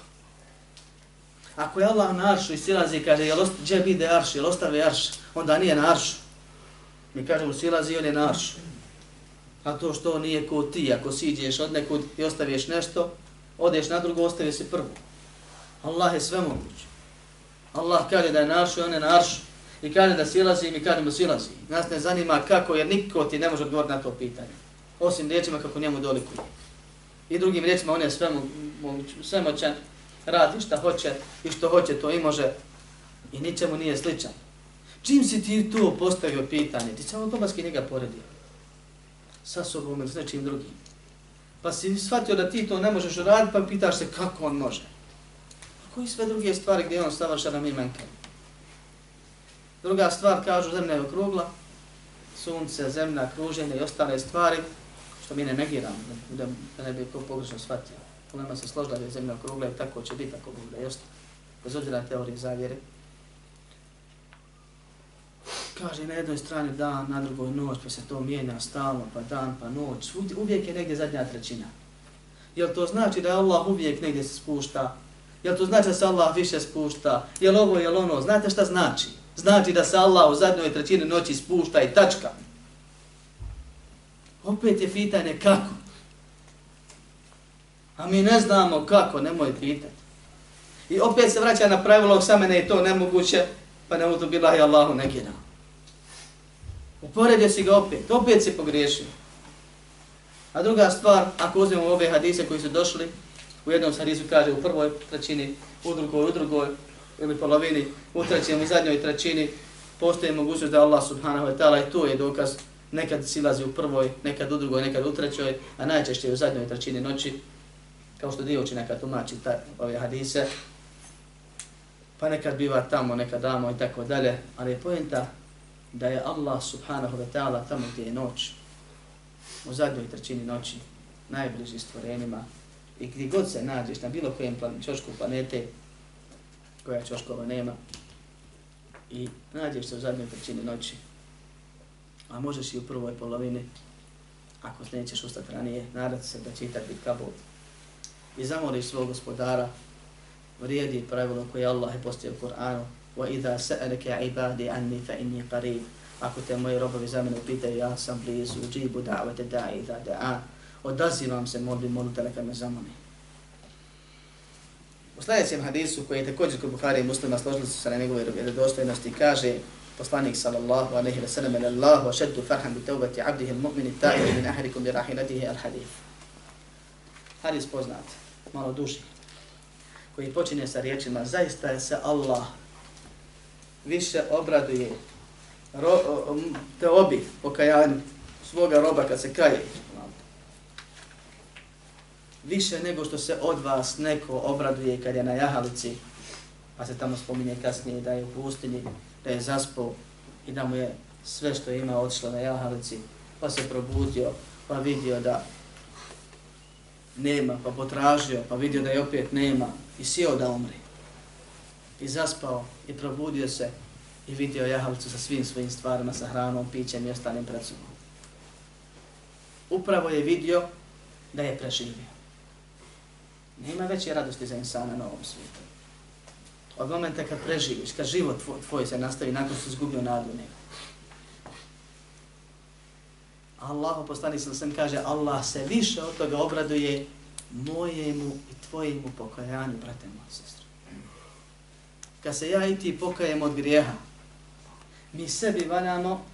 Speaker 1: Ako je Allah na aršu i silazi, kaže, jel ost, gdje bide arš, jel ostave arš, onda nije na aršu. Mi kažemo, silazi, on je na aršu. A to što nije ko ti, ako siđeš od nekud i ostaviš nešto, odeš na drugo, ostavi se prvo. Allah je sve moguć. Allah kaže da je na aršu, on je na aršu. I kaže da silazi, mi kažemo silazi. Nas ne zanima kako, jer niko ti ne može odgovoriti na to pitanje. Osim riječima kako njemu dolikuje. I drugim riječima, on je sve, moguć, sve moćan, radi šta hoće i što hoće to i može i ničemu nije sličan. Čim si ti to postavio pitanje, ti samo automatski njega poredio sa sobom ili s nečim drugim. Pa si shvatio da ti to ne možeš raditi, pa pitaš se kako on može. A koji sve druge stvari gdje on savrša na mi menkali? Druga stvar, kažu, zemlja je okrugla, sunce, zemlja, kruženje i ostale stvari, što mi ne negiramo, da, da ne bi ko pogrešno shvatio. Ulema se složila da je zemlja okrugla i tako će biti ako bude just. Bez obzira na teorije zavjere. Kaže na jednoj strani dan, na drugoj noć, pa se to mijenja stalno, pa dan, pa noć. Uvijek je negdje zadnja trećina. Jel to znači da Allah uvijek negdje se spušta? Jel to znači da se Allah više spušta? Jel ovo, jel ono? Znate šta znači? Znači da se Allah u zadnjoj trećini noći spušta i tačka. Opet je pitanje kako. A mi ne znamo kako, nemoj pitati. I opet se vraća na pravilo, sa mene je to nemoguće, pa ne budu bila i Allahu nekina. Uporedio si ga opet, opet si pogriješio. A druga stvar, ako uzmemo ove hadise koji su došli, u jednom hadisu kaže u prvoj trećini, u drugoj, u drugoj, ili polovini, u trećem, u zadnjoj trećini, postoje mogućnost da Allah subhanahu wa ta'ala i to je dokaz, nekad silazi u prvoj, nekad u drugoj, nekad u trećoj, a najčešće u zadnjoj trećini noći, kao što dio učinaka tumači ta, ove hadise, pa nekad biva tamo, nekad damo i tako dalje, ali je pojenta da je Allah subhanahu wa ta'ala tamo gdje je noć, u zadnjoj trećini noći, najbliži stvorenima, i gdje god se nađeš na bilo kojem plan, čošku planete, koja čoškova nema, i nađeš se u zadnjoj trećini noći, a možeš i u prvoj polovini, ako nećeš ustati ranije, nadati se da će i biti kabul. I zamoliš svog gospodara, vrijedi pravilo koje Allah je postio u Koranu, وَإِذَا سَأَلَكَ عِبَادِ عَنِّي فَإِنِّي قَرِيبٌ Ako te moji robovi za mene upitaju, ja sam blizu, uđibu da'vete da'i da da'a, odazivam se, molim, molite neka me zamoli. U sljedećem hadisu, koji je također kod Bukhari i muslima složili su se na njegove dostojnosti, kaže poslanik sallallahu alaihi wa sallam, Allahu ašeddu farham bi taubati abdihi al-mu'mini ta'iru min ahrikum bi rahilatihi al-hadith. Hadis poznat, malo duži, koji počinje sa riječima, zaista je se Allah više obraduje ro, te obi pokajanju svoga roba kad se kaje. Više nego što se od vas neko obraduje kad je na jahalici, pa se tamo spominje kasnije da je u pustinji, da je zaspao i da mu je sve što ima otišlo na jahalici, pa se probudio, pa vidio da nema, pa potražio, pa vidio da je opet nema i sjeo da umri. I zaspao i probudio se i vidio jahalicu sa svim svojim stvarima, sa hranom, pićem i ostalim pred sobom. Upravo je vidio da je preživio. Nema veće radosti za insana na ovom svijetu. Od momenta kad preživiš, kad život tvoj, tvoj se nastavi nakon što se izgubio nadu nema. Allahu poslanik sam sam kaže, Allah se više od toga obraduje mojemu i tvojemu pokajanju, brate moja sestra. Kad se ja i ti pokajemo od grijeha, mi sebi valjamo,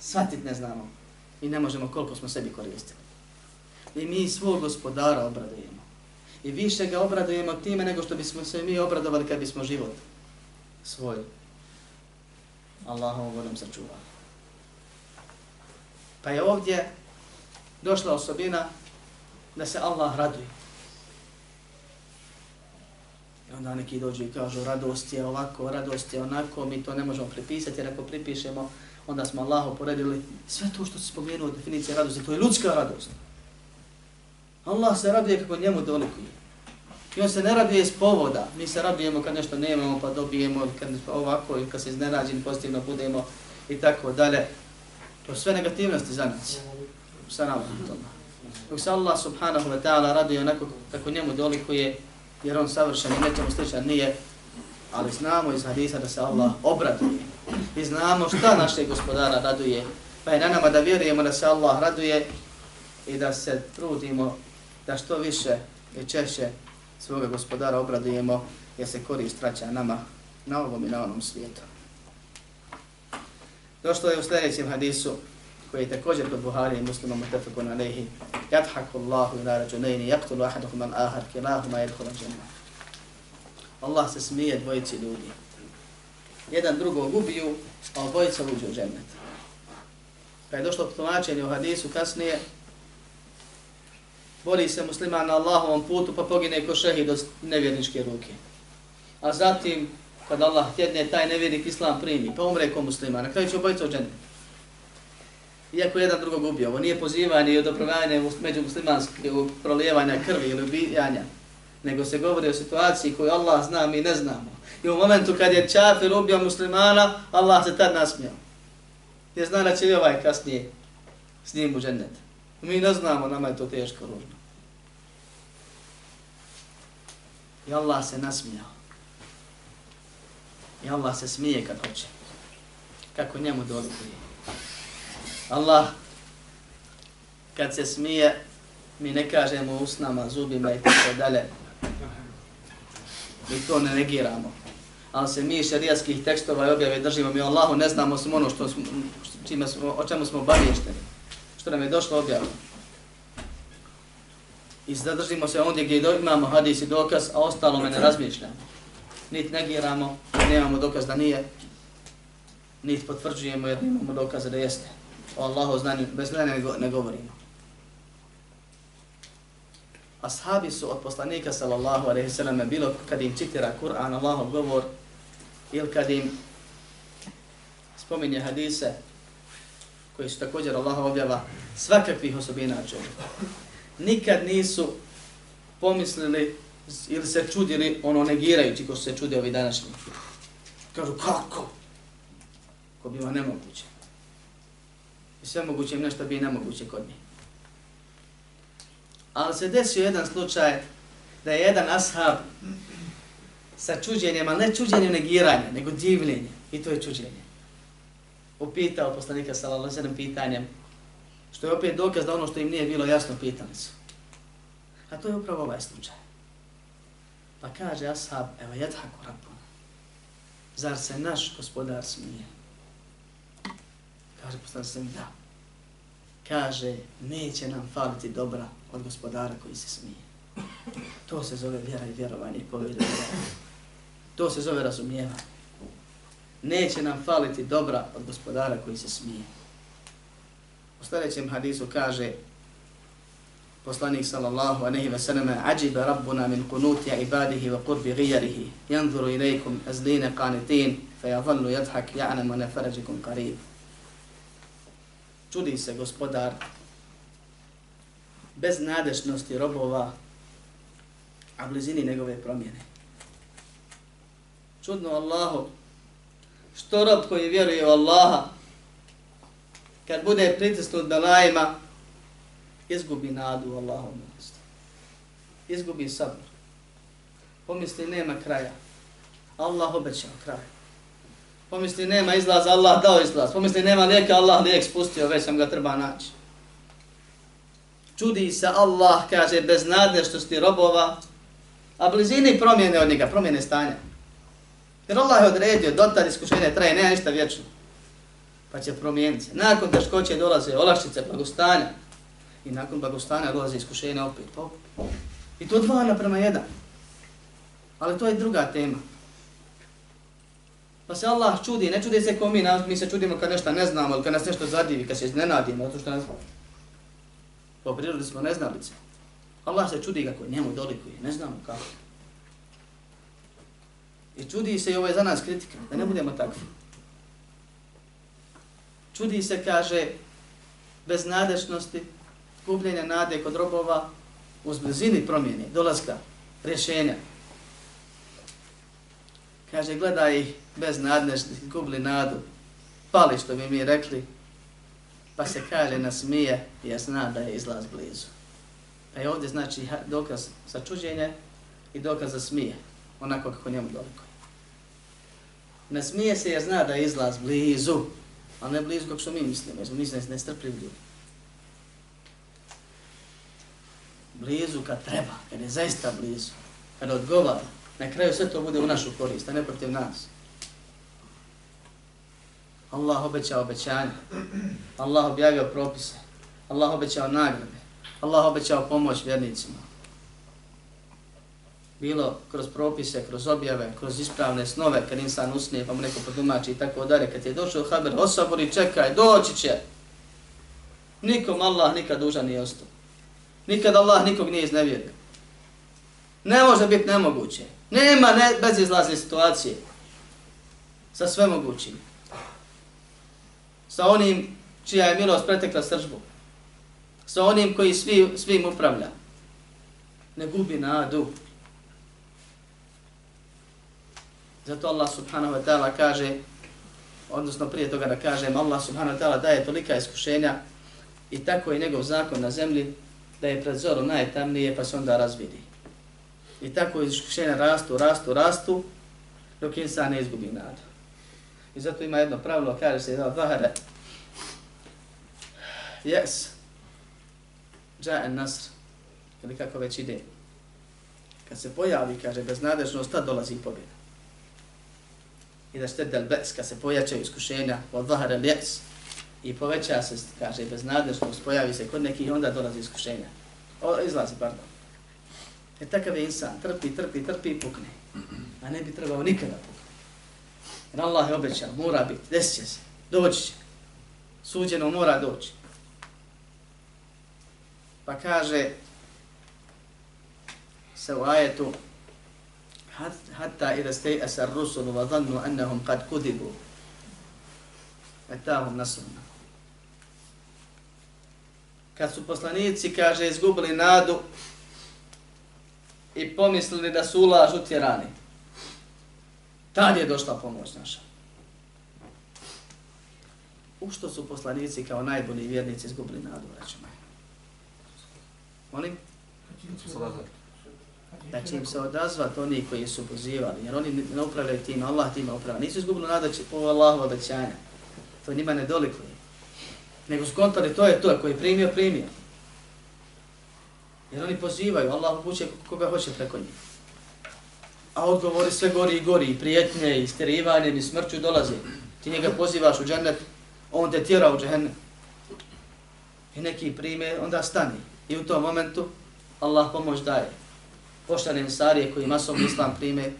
Speaker 1: shvatit ne znamo i ne možemo koliko smo sebi koristili. I mi svog gospodara obradujemo. I više ga obradujemo time nego što bismo se mi obradovali kad bismo život svoj Allahom voljom sačuvali. Pa je ovdje došla osobina da se Allah raduje. I onda neki dođu i kažu radost je ovako, radost je onako, mi to ne možemo pripisati jer ako pripišemo, onda smo Allahu poredili sve to što se spomenuo definicija radosti, to je ljudska radost. Allah se raduje kako njemu dolikuje. I on se ne raduje iz povoda. Mi se radujemo kad nešto nemamo pa dobijemo, kad ovako i kad se iznerađeni pozitivno budemo i tako dalje. To sve negativnosti za nas. Sa nama. Dok se Allah subhanahu wa ta'ala raduje onako kako njemu dolikuje, jer on savršen i nećemo sličan nije, ali znamo iz hadisa da se Allah obraduje. I znamo šta naše gospodara raduje. Pa je na nama da vjerujemo da se Allah raduje i da se trudimo da što više i češće svoga gospodara obradujemo jer se korist vraća nama na ovom i na onom svijetu. Došlo je u sljedećem hadisu koji je također kod Buhari i muslima mutafakun alaihi Jadhaku Allahu ila rađunajni jaktulu ahaduhum al ahar kilahuma jedhula džemna. Allah se smije dvojici ljudi. Jedan drugog ubiju, a obojica uđu u džennet. Pa je došlo tumačenje u hadisu kasnije, bori se musliman na Allahovom putu pa pogine ko šehid od nevjerničke ruke. A zatim, kad Allah htjedne, taj nevjernik islam primi, pa umre ko musliman, na kraju će obojica u džennet. Iako jedan drugog ubio, ovo nije pozivanje i odobrovanje među muslimanskog prolijevanja krvi ili ubijanja, nego se govori o situaciji koju Allah zna, mi ne znamo. I u momentu kad je čafir ubio muslimana, Allah se tad nasmijao. Jer zna da će i ovaj kasnije s njim u džennet. Mi ne znamo, nama je to teško ružno. I Allah se nasmijao. I Allah se smije kad hoće. Kako njemu dolikuje. Allah kad se smije, mi ne kažemo usnama, zubima i tako dalje. Mi to ne negiramo. Ali se mi šarijatskih tekstova i objave držimo, mi Allahu ne znamo samo ono što smo, čime smo, o čemu smo obavješteni. Što nam je došlo objavno. I zadržimo se ondje gdje imamo hadis i dokaz, a ostalo me ne razmišljamo. Niti negiramo, nemamo dokaz da nije, niti potvrđujemo jer imamo dokaza da jeste. O Allahu znanju, bez znanja ne govorimo. Ashabi su od poslanika sallallahu alaihi sallam bilo kad im citira Kur'an, Allahov govor, ili kad im spominje hadise koji su također Allah objava svakakvih osobina čovjeka. Nikad nisu pomislili ili se čudili ono negirajući ko se čudi ovi današnji. Kažu kako? Ko biva nemoguće. I sve moguće im nešto bi nemoguće kod njih. Ali se desio jedan slučaj da je jedan ashab sa čuđenjem, ali ne čuđenjem negiranja, nego divljenje. I to je čuđenje. Upitao poslanika sallallahu alejhi pitanjem, što je opet dokaz da ono što im nije bilo jasno pitali su. A to je upravo ovaj slučaj. Pa kaže ashab, evo jedhaku rabbuna, zar se naš gospodar smije? Kaže poslanik se da. Kaže, neće nam faliti dobra od gospodara koji se smije. To se zove vjera i vjerovanje i. To se zove razumijeva. Neće nam faliti dobra od gospodara koji se smije. U sljedećem hadisu kaže poslanik sallallahu alejhi ve selleme ajiba rabbuna min qunuti ibadihi wa qurbi ghayrihi yanzuru ilaykum azlina qanitin fayadhallu yadhhak ya'lamu anna farajakum qarib. Čudi se gospodar bez nadešnosti robova a blizini njegove promjene. Čudno Allahu, što rob koji vjeruje u Allaha, kad bude pritisnut belajima, izgubi nadu u Allahom milosti. Izgubi sabr. Pomisli nema kraja. Allah obećao kraj. Pomisli nema izlaz, Allah dao izlaz. Pomisli nema lijeka, Allah lijek spustio, već sam ga treba naći. Čudi se Allah, kaže, bez nadeštosti robova, a blizini promjene od njega, promjene stanja. Jer Allah je odredio, dotad iskušenje traje, nema ništa vječno. Pa će promijeniti se. Nakon teškoće dolaze olakšice, blagostanja. I nakon blagostanja dolaze iskušenja opet. Pa, I to dva naprema jedan. Ali to je druga tema. Pa se Allah čudi, ne čudi se ko mi, mi se čudimo kad nešto ne znamo, ili kad nas nešto zadivi, kad se iznenadimo, zato što ne znamo. Po prirodi smo neznalice. Allah se čudi kako njemu dolikuje, ne znamo kako. I čudi se i ovo je za nas kritika, da ne budemo takvi. Čudi se, kaže, bez nadešnosti, gubljenja nade kod robova, uz blizini promjene, dolaska, rješenja. Kaže, gledaj ih bez nadešnosti, gubli nadu, pali što bi mi rekli, pa se kaže, nasmije, ja zna da je izlaz blizu. Pa je ovdje znači dokaz za čuđenje i dokaz za smije, onako kako njemu doliko. Ne smije se jer zna da je izlaz blizu, a ne blizu kako što mi mislimo, jer smo mi nestrpljivi ljudi. Blizu kad treba, kad je zaista blizu, kad odgovara, na kraju sve to bude u našu korist, a ne protiv nas. Allah obećao obećanje, Allah objavio propise, Allah obećao nagrade, Allah obećao pomoć vjernicima bilo kroz propise, kroz objave, kroz ispravne snove, kad insan usnije pa mu neko podumači i tako dalje, kad je došao haber, osabori, čekaj, doći će. Nikom Allah nikad dužan nije ostao. Nikad Allah nikog nije iznevjerio. Ne može biti nemoguće. Nema ne, bezizlazne situacije. Sa sve mogućim. Sa onim čija je milost pretekla sržbu. Sa onim koji svi, svim upravlja. Ne gubi nadu. Zato Allah subhanahu wa ta'ala kaže, odnosno prije toga da kažem, Allah subhanahu wa ta'ala daje tolika iskušenja i tako je njegov zakon na zemlji da je pred zorom najtamnije pa se onda razvidi. I tako iskušenja rastu, rastu, rastu, dok insan ne izgubi nadu. I zato ima jedno pravilo, kaže se da vahara, yes, ja nasr, ili kako već ide. Kad se pojavi, kaže, beznadežnost, tad dolazi pobjeda. I da ste del bes, kad se pojačaju iskušenja, od vahara yes, i poveća se, kaže, beznadežnost, pojavi se kod nekih, onda dolazi iskušenja. O, izlazi, pardon. E takav je insan, trpi, trpi, trpi i pukne. A ne bi trebao nikada pukne. Jer Allah je obećao, mora biti, desit će se, doći će. Suđeno mora doći. Pa kaže se u ajetu hatta ida stej asar rusulu wa dhannu annahum kad kudibu etahum nasruna. Kad su poslanici, kaže, izgubili nadu i pomislili da su ulaž utjerani. Tad je došla pomoć naša. U što su poslanici kao najbolji vjernici izgubili nadu, rećemo. Molim? Da će im se odazvat oni koji su pozivali, jer oni ne upravljaju tim, Allah tim upravlja. Nisu izgubili nadu po Allahu obećanja. To njima ne dolikuje. Nego skontali, to je to, koji primio, primio. Jer oni pozivaju, Allah upuće koga hoće preko njih. A odgovori sve gori i gori, i prijetnje, i sterivanje, i smrću dolaze. Ti njega pozivaš u džennet, on te tjera u džennet. I neki prime, onda stani. I u tom momentu Allah pomoć daje. Poštane ensarije koji masovni islam prime,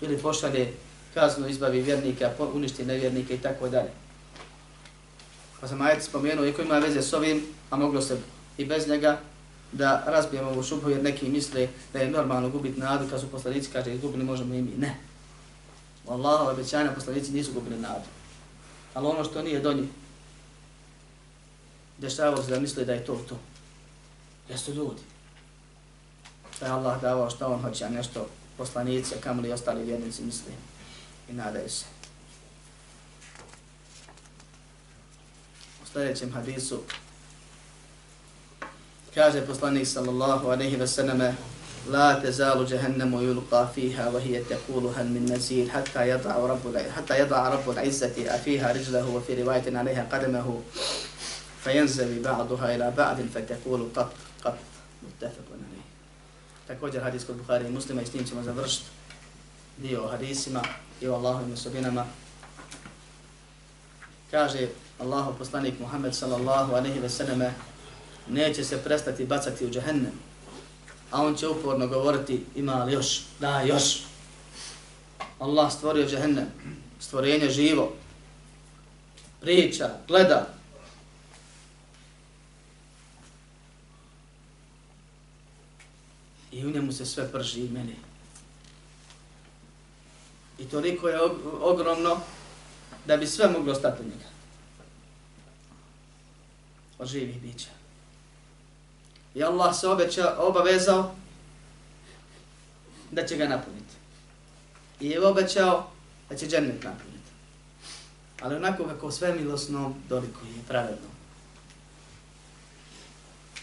Speaker 1: ili poštane kaznu izbavi vjernika, uništi nevjernike i tako dalje. Pa sam ajet spomenuo, iako ima veze s ovim, a moglo se i bez njega, da razbijemo ovu šupu, jer neki misle da je normalno gubiti nadu, kad su poslanici kaže izgubili, možemo i mi. Ne. U Allahove obećanja poslanici nisu gubili nadu. Ali ono što nije do njih, dešavalo se da misle da je to to. Jesu ljudi. Da je Allah davao što on hoće, a nešto poslanici, a kamoli ostali vjernici misle i nadaju se. Sljedećem hadisu. Kaže poslanik sallallahu alejhi ve selleme la tezalu jahannamu yulqa fiha wa hiya taqulu hal min nazil hatta yad'a rabbul hatta yad'a rabbul izzati fiha rijlahu wa fi riwayatin alayha qadamahu fayanzawi ba'daha ila ba'd fataqulu qat qat. Muttafaqun alayh također hadis kod Buhari i Muslima i s tim ćemo završiti dio o hadisima i o Allahovim osobinama. Kaže Allahu poslanik Muhammed sallallahu alaihi ve selleme neće se prestati bacati u džehennem, A on će uporno govoriti ima li još, da još. Allah stvorio džahennem, stvorenje živo, priča, gleda. I u njemu se sve prži i meni. I toliko je ogromno da bi sve moglo stati njega. Od živih bića. I Allah se obeća, obavezao da će ga napuniti. I je obećao da će džennet napuniti. Ali onako kako sve milosno doliko je pravedno.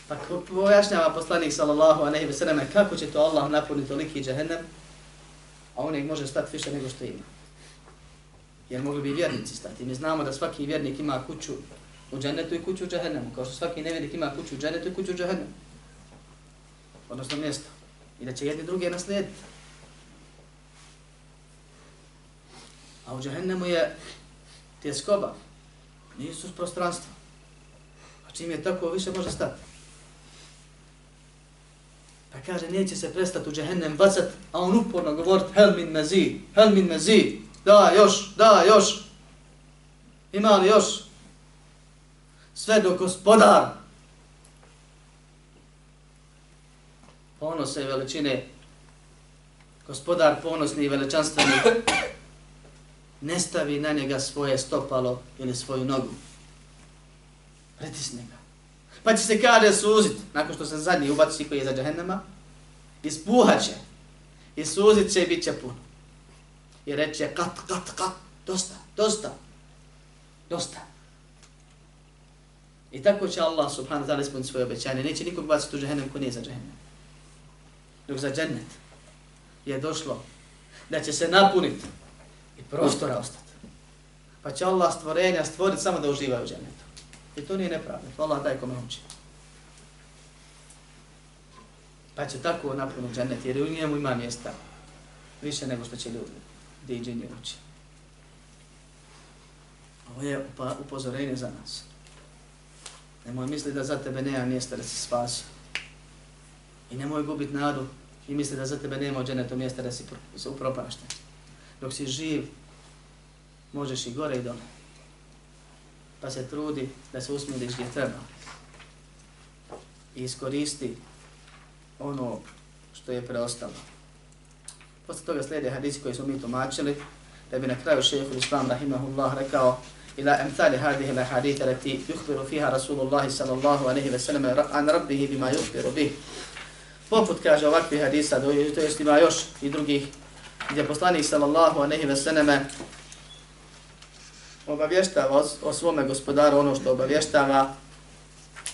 Speaker 1: Pa pojašnjava poslanik sallallahu aleyhi ve sallam kako će to Allah napuniti toliki džahennem, a on ih može stati više nego što ima. Jer mogli bi vjernici stati. Mi znamo da svaki vjernik ima kuću u džennetu i kuću u džahennemu, kao što svaki nevjernik ima kuću u džennetu i kuću u džahennemu. Odnosno mjesto. I da će jedni drugi naslijediti. A u džahennemu je tjeskoba, nisu prostranstva. A čim je tako, više može stati. Pa kaže, neće se prestati u džehennem bacat, a on uporno govorit, hel min mezi, hel min mezi, da još, da još, ima li još? Sve do gospodar. Ponose i veličine, gospodar ponosni i veličanstveni, ne stavi na njega svoje stopalo ili svoju nogu. Pritisne ga. Pa će se kaže suzit, nakon što se zadnji ubaci koji je za džahennama, ispuhat će. I suzit će i bit će puno. I reće kat, kat, kat, dosta, dosta, dosta. I tako će Allah subhanahu ta'ala ispuniti svoje obećanje. Neće nikog baciti u džahennem ko nije za džahennem. Dok za džennet je došlo da će se napuniti i prostora ostati. Pa će Allah stvorenja stvoriti samo da uživaju u džennetu. I to nije nepravno. Allah daj kome uči. Pa će tako napuniti džennet jer u njemu ima mjesta više nego što će ljudi gdje iđe nje uči. Ovo je upozorenje za nas. Nemoj misli da za tebe nema mjesta da se spasi. I nemoj gubit nadu i misli da za tebe nema u dženetu mjesta da si upropašten. Dok si živ, možeš i gore i dole. Pa se trudi da se usmiriš gdje treba. I iskoristi ono što je preostalo. Posle toga slijede hadisi koji smo mi tumačili, da bi na kraju šehehu Islam rahimahullah rekao ila أمثال هذه الأحاديث التي يخبر فيها fiha الله sallallahu الله عليه وسلم an rabbihi bima يخبر bih. Poput kaže ovakvih hadisa, to jest ima još i drugih, gdje poslanik sallallahu alaihi ve sellem obavještava o svome gospodaru ono što obavještava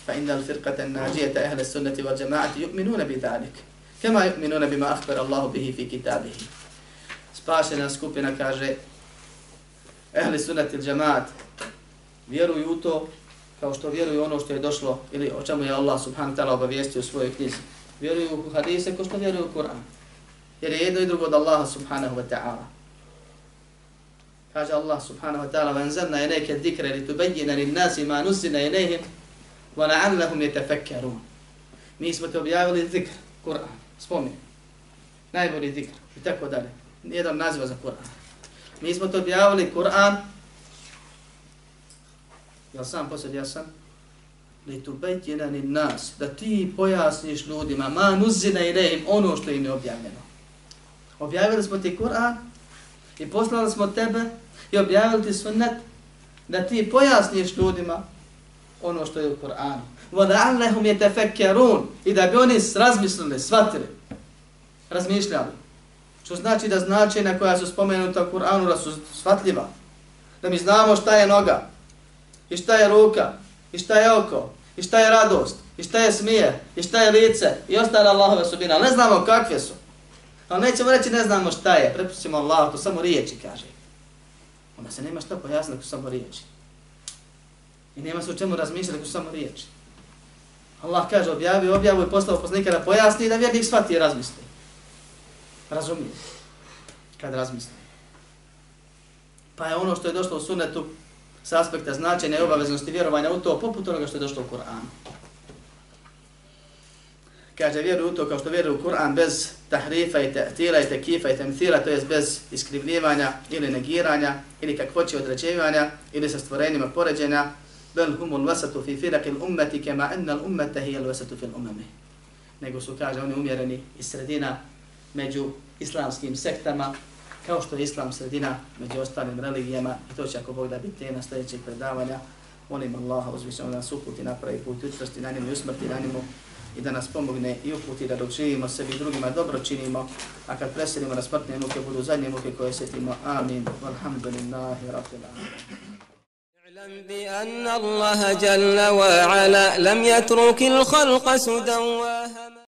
Speaker 1: fa innal firqata najiyata ahli sunnati wal jama'ati yu'minuna bi dhalik kama yu'minuna bima akhbara Allahu bihi fi kitabihi spašena skupina kaže ehli sunnati wal jama'at vjeruju to kao što vjeruju ono što je došlo ili o čemu je Allah subhanahu ta'ala obavijestio u svojoj knjizi. Vjeruju u hadise kao što vjeruju u Kur'an. Jer je jedno i drugo od Allaha subhanahu wa ta'ala. Kaže Allah subhanahu wa ta'ala وَنْزَلْنَا إِلَيْكَ الذِّكْرَ لِتُبَيِّنَ لِلنَّاسِ مَا نُزِّنَ إِلَيْهِمْ وَلَعَلَّهُمْ يَتَفَكَّرُونَ Mi smo te objavili zikr, Kur'an, spomin. Najbolji zikr i tako dalje. Jedan naziva za Kur'an. Mi smo te objavili Kur'an, jel sam posled jasan? Li tu bejtjena ni nas, da ti pojasniš ljudima, ma nuzina i im ono što im je objavljeno. Objavili smo ti Kur'an i poslali smo tebe i objavili ti sunnet da ti pojasniš ljudima ono što je u Kur'anu. وَلَعَلَّهُمْ يَتَفَكَّرُونَ I da bi oni razmislili, shvatili, razmišljali. Što znači da značenja koja su spomenuta u Kur'anu da su shvatljiva. Da mi znamo šta je noga, i šta je ruka, i šta je oko, i šta je radost, i šta je smije, i šta je lice, i ostale Allahove subine. Ne znamo kakve su. Ali nećemo reći ne znamo šta je, prepustimo Allah, to samo riječi kaže. Onda se nema šta pojasniti ako samo riječi. I nema se o čemu razmišljati ako samo riječi. Allah kaže objavi, objavu i poslao poslanika da pojasni i da vjernik shvati i razmisli. Razumije. Kad razmisli. Pa je ono što je došlo u sunetu s aspekta značenja i obaveznosti vjerovanja u to, poput onoga što je došlo u Kur'anu. Kaže, vjeruj u to kao što vjeruju u Kur'an bez tahrifa i tehtila i tekifa i temthila, to jest bez iskrivljivanja ili negiranja ili kakvoće određivanja ili sa stvorenjima poređenja, bel humul vasatu fi firakil ummeti kema ennal ummete hijel vasatu fil umami. Nego su, kaže, oni umjereni iz sredina među islamskim sektama, kao što je islam sredina među ostalim religijama i to će ako Bog da biti tema sljedećeg predavanja. Molim Allaha uzvišeno da nas uputi na pravi put, učvrsti na njemu i usmrti na njemu i da nas pomogne i uputi da dok živimo sebi i drugima dobro činimo, a kad preselimo na smrtne muke budu zadnje muke koje sjetimo. Amin. Walhamdulillahi rabbil alamin.
Speaker 3: اعلم بأن الله جل وعلا لم يترك الخلق سدى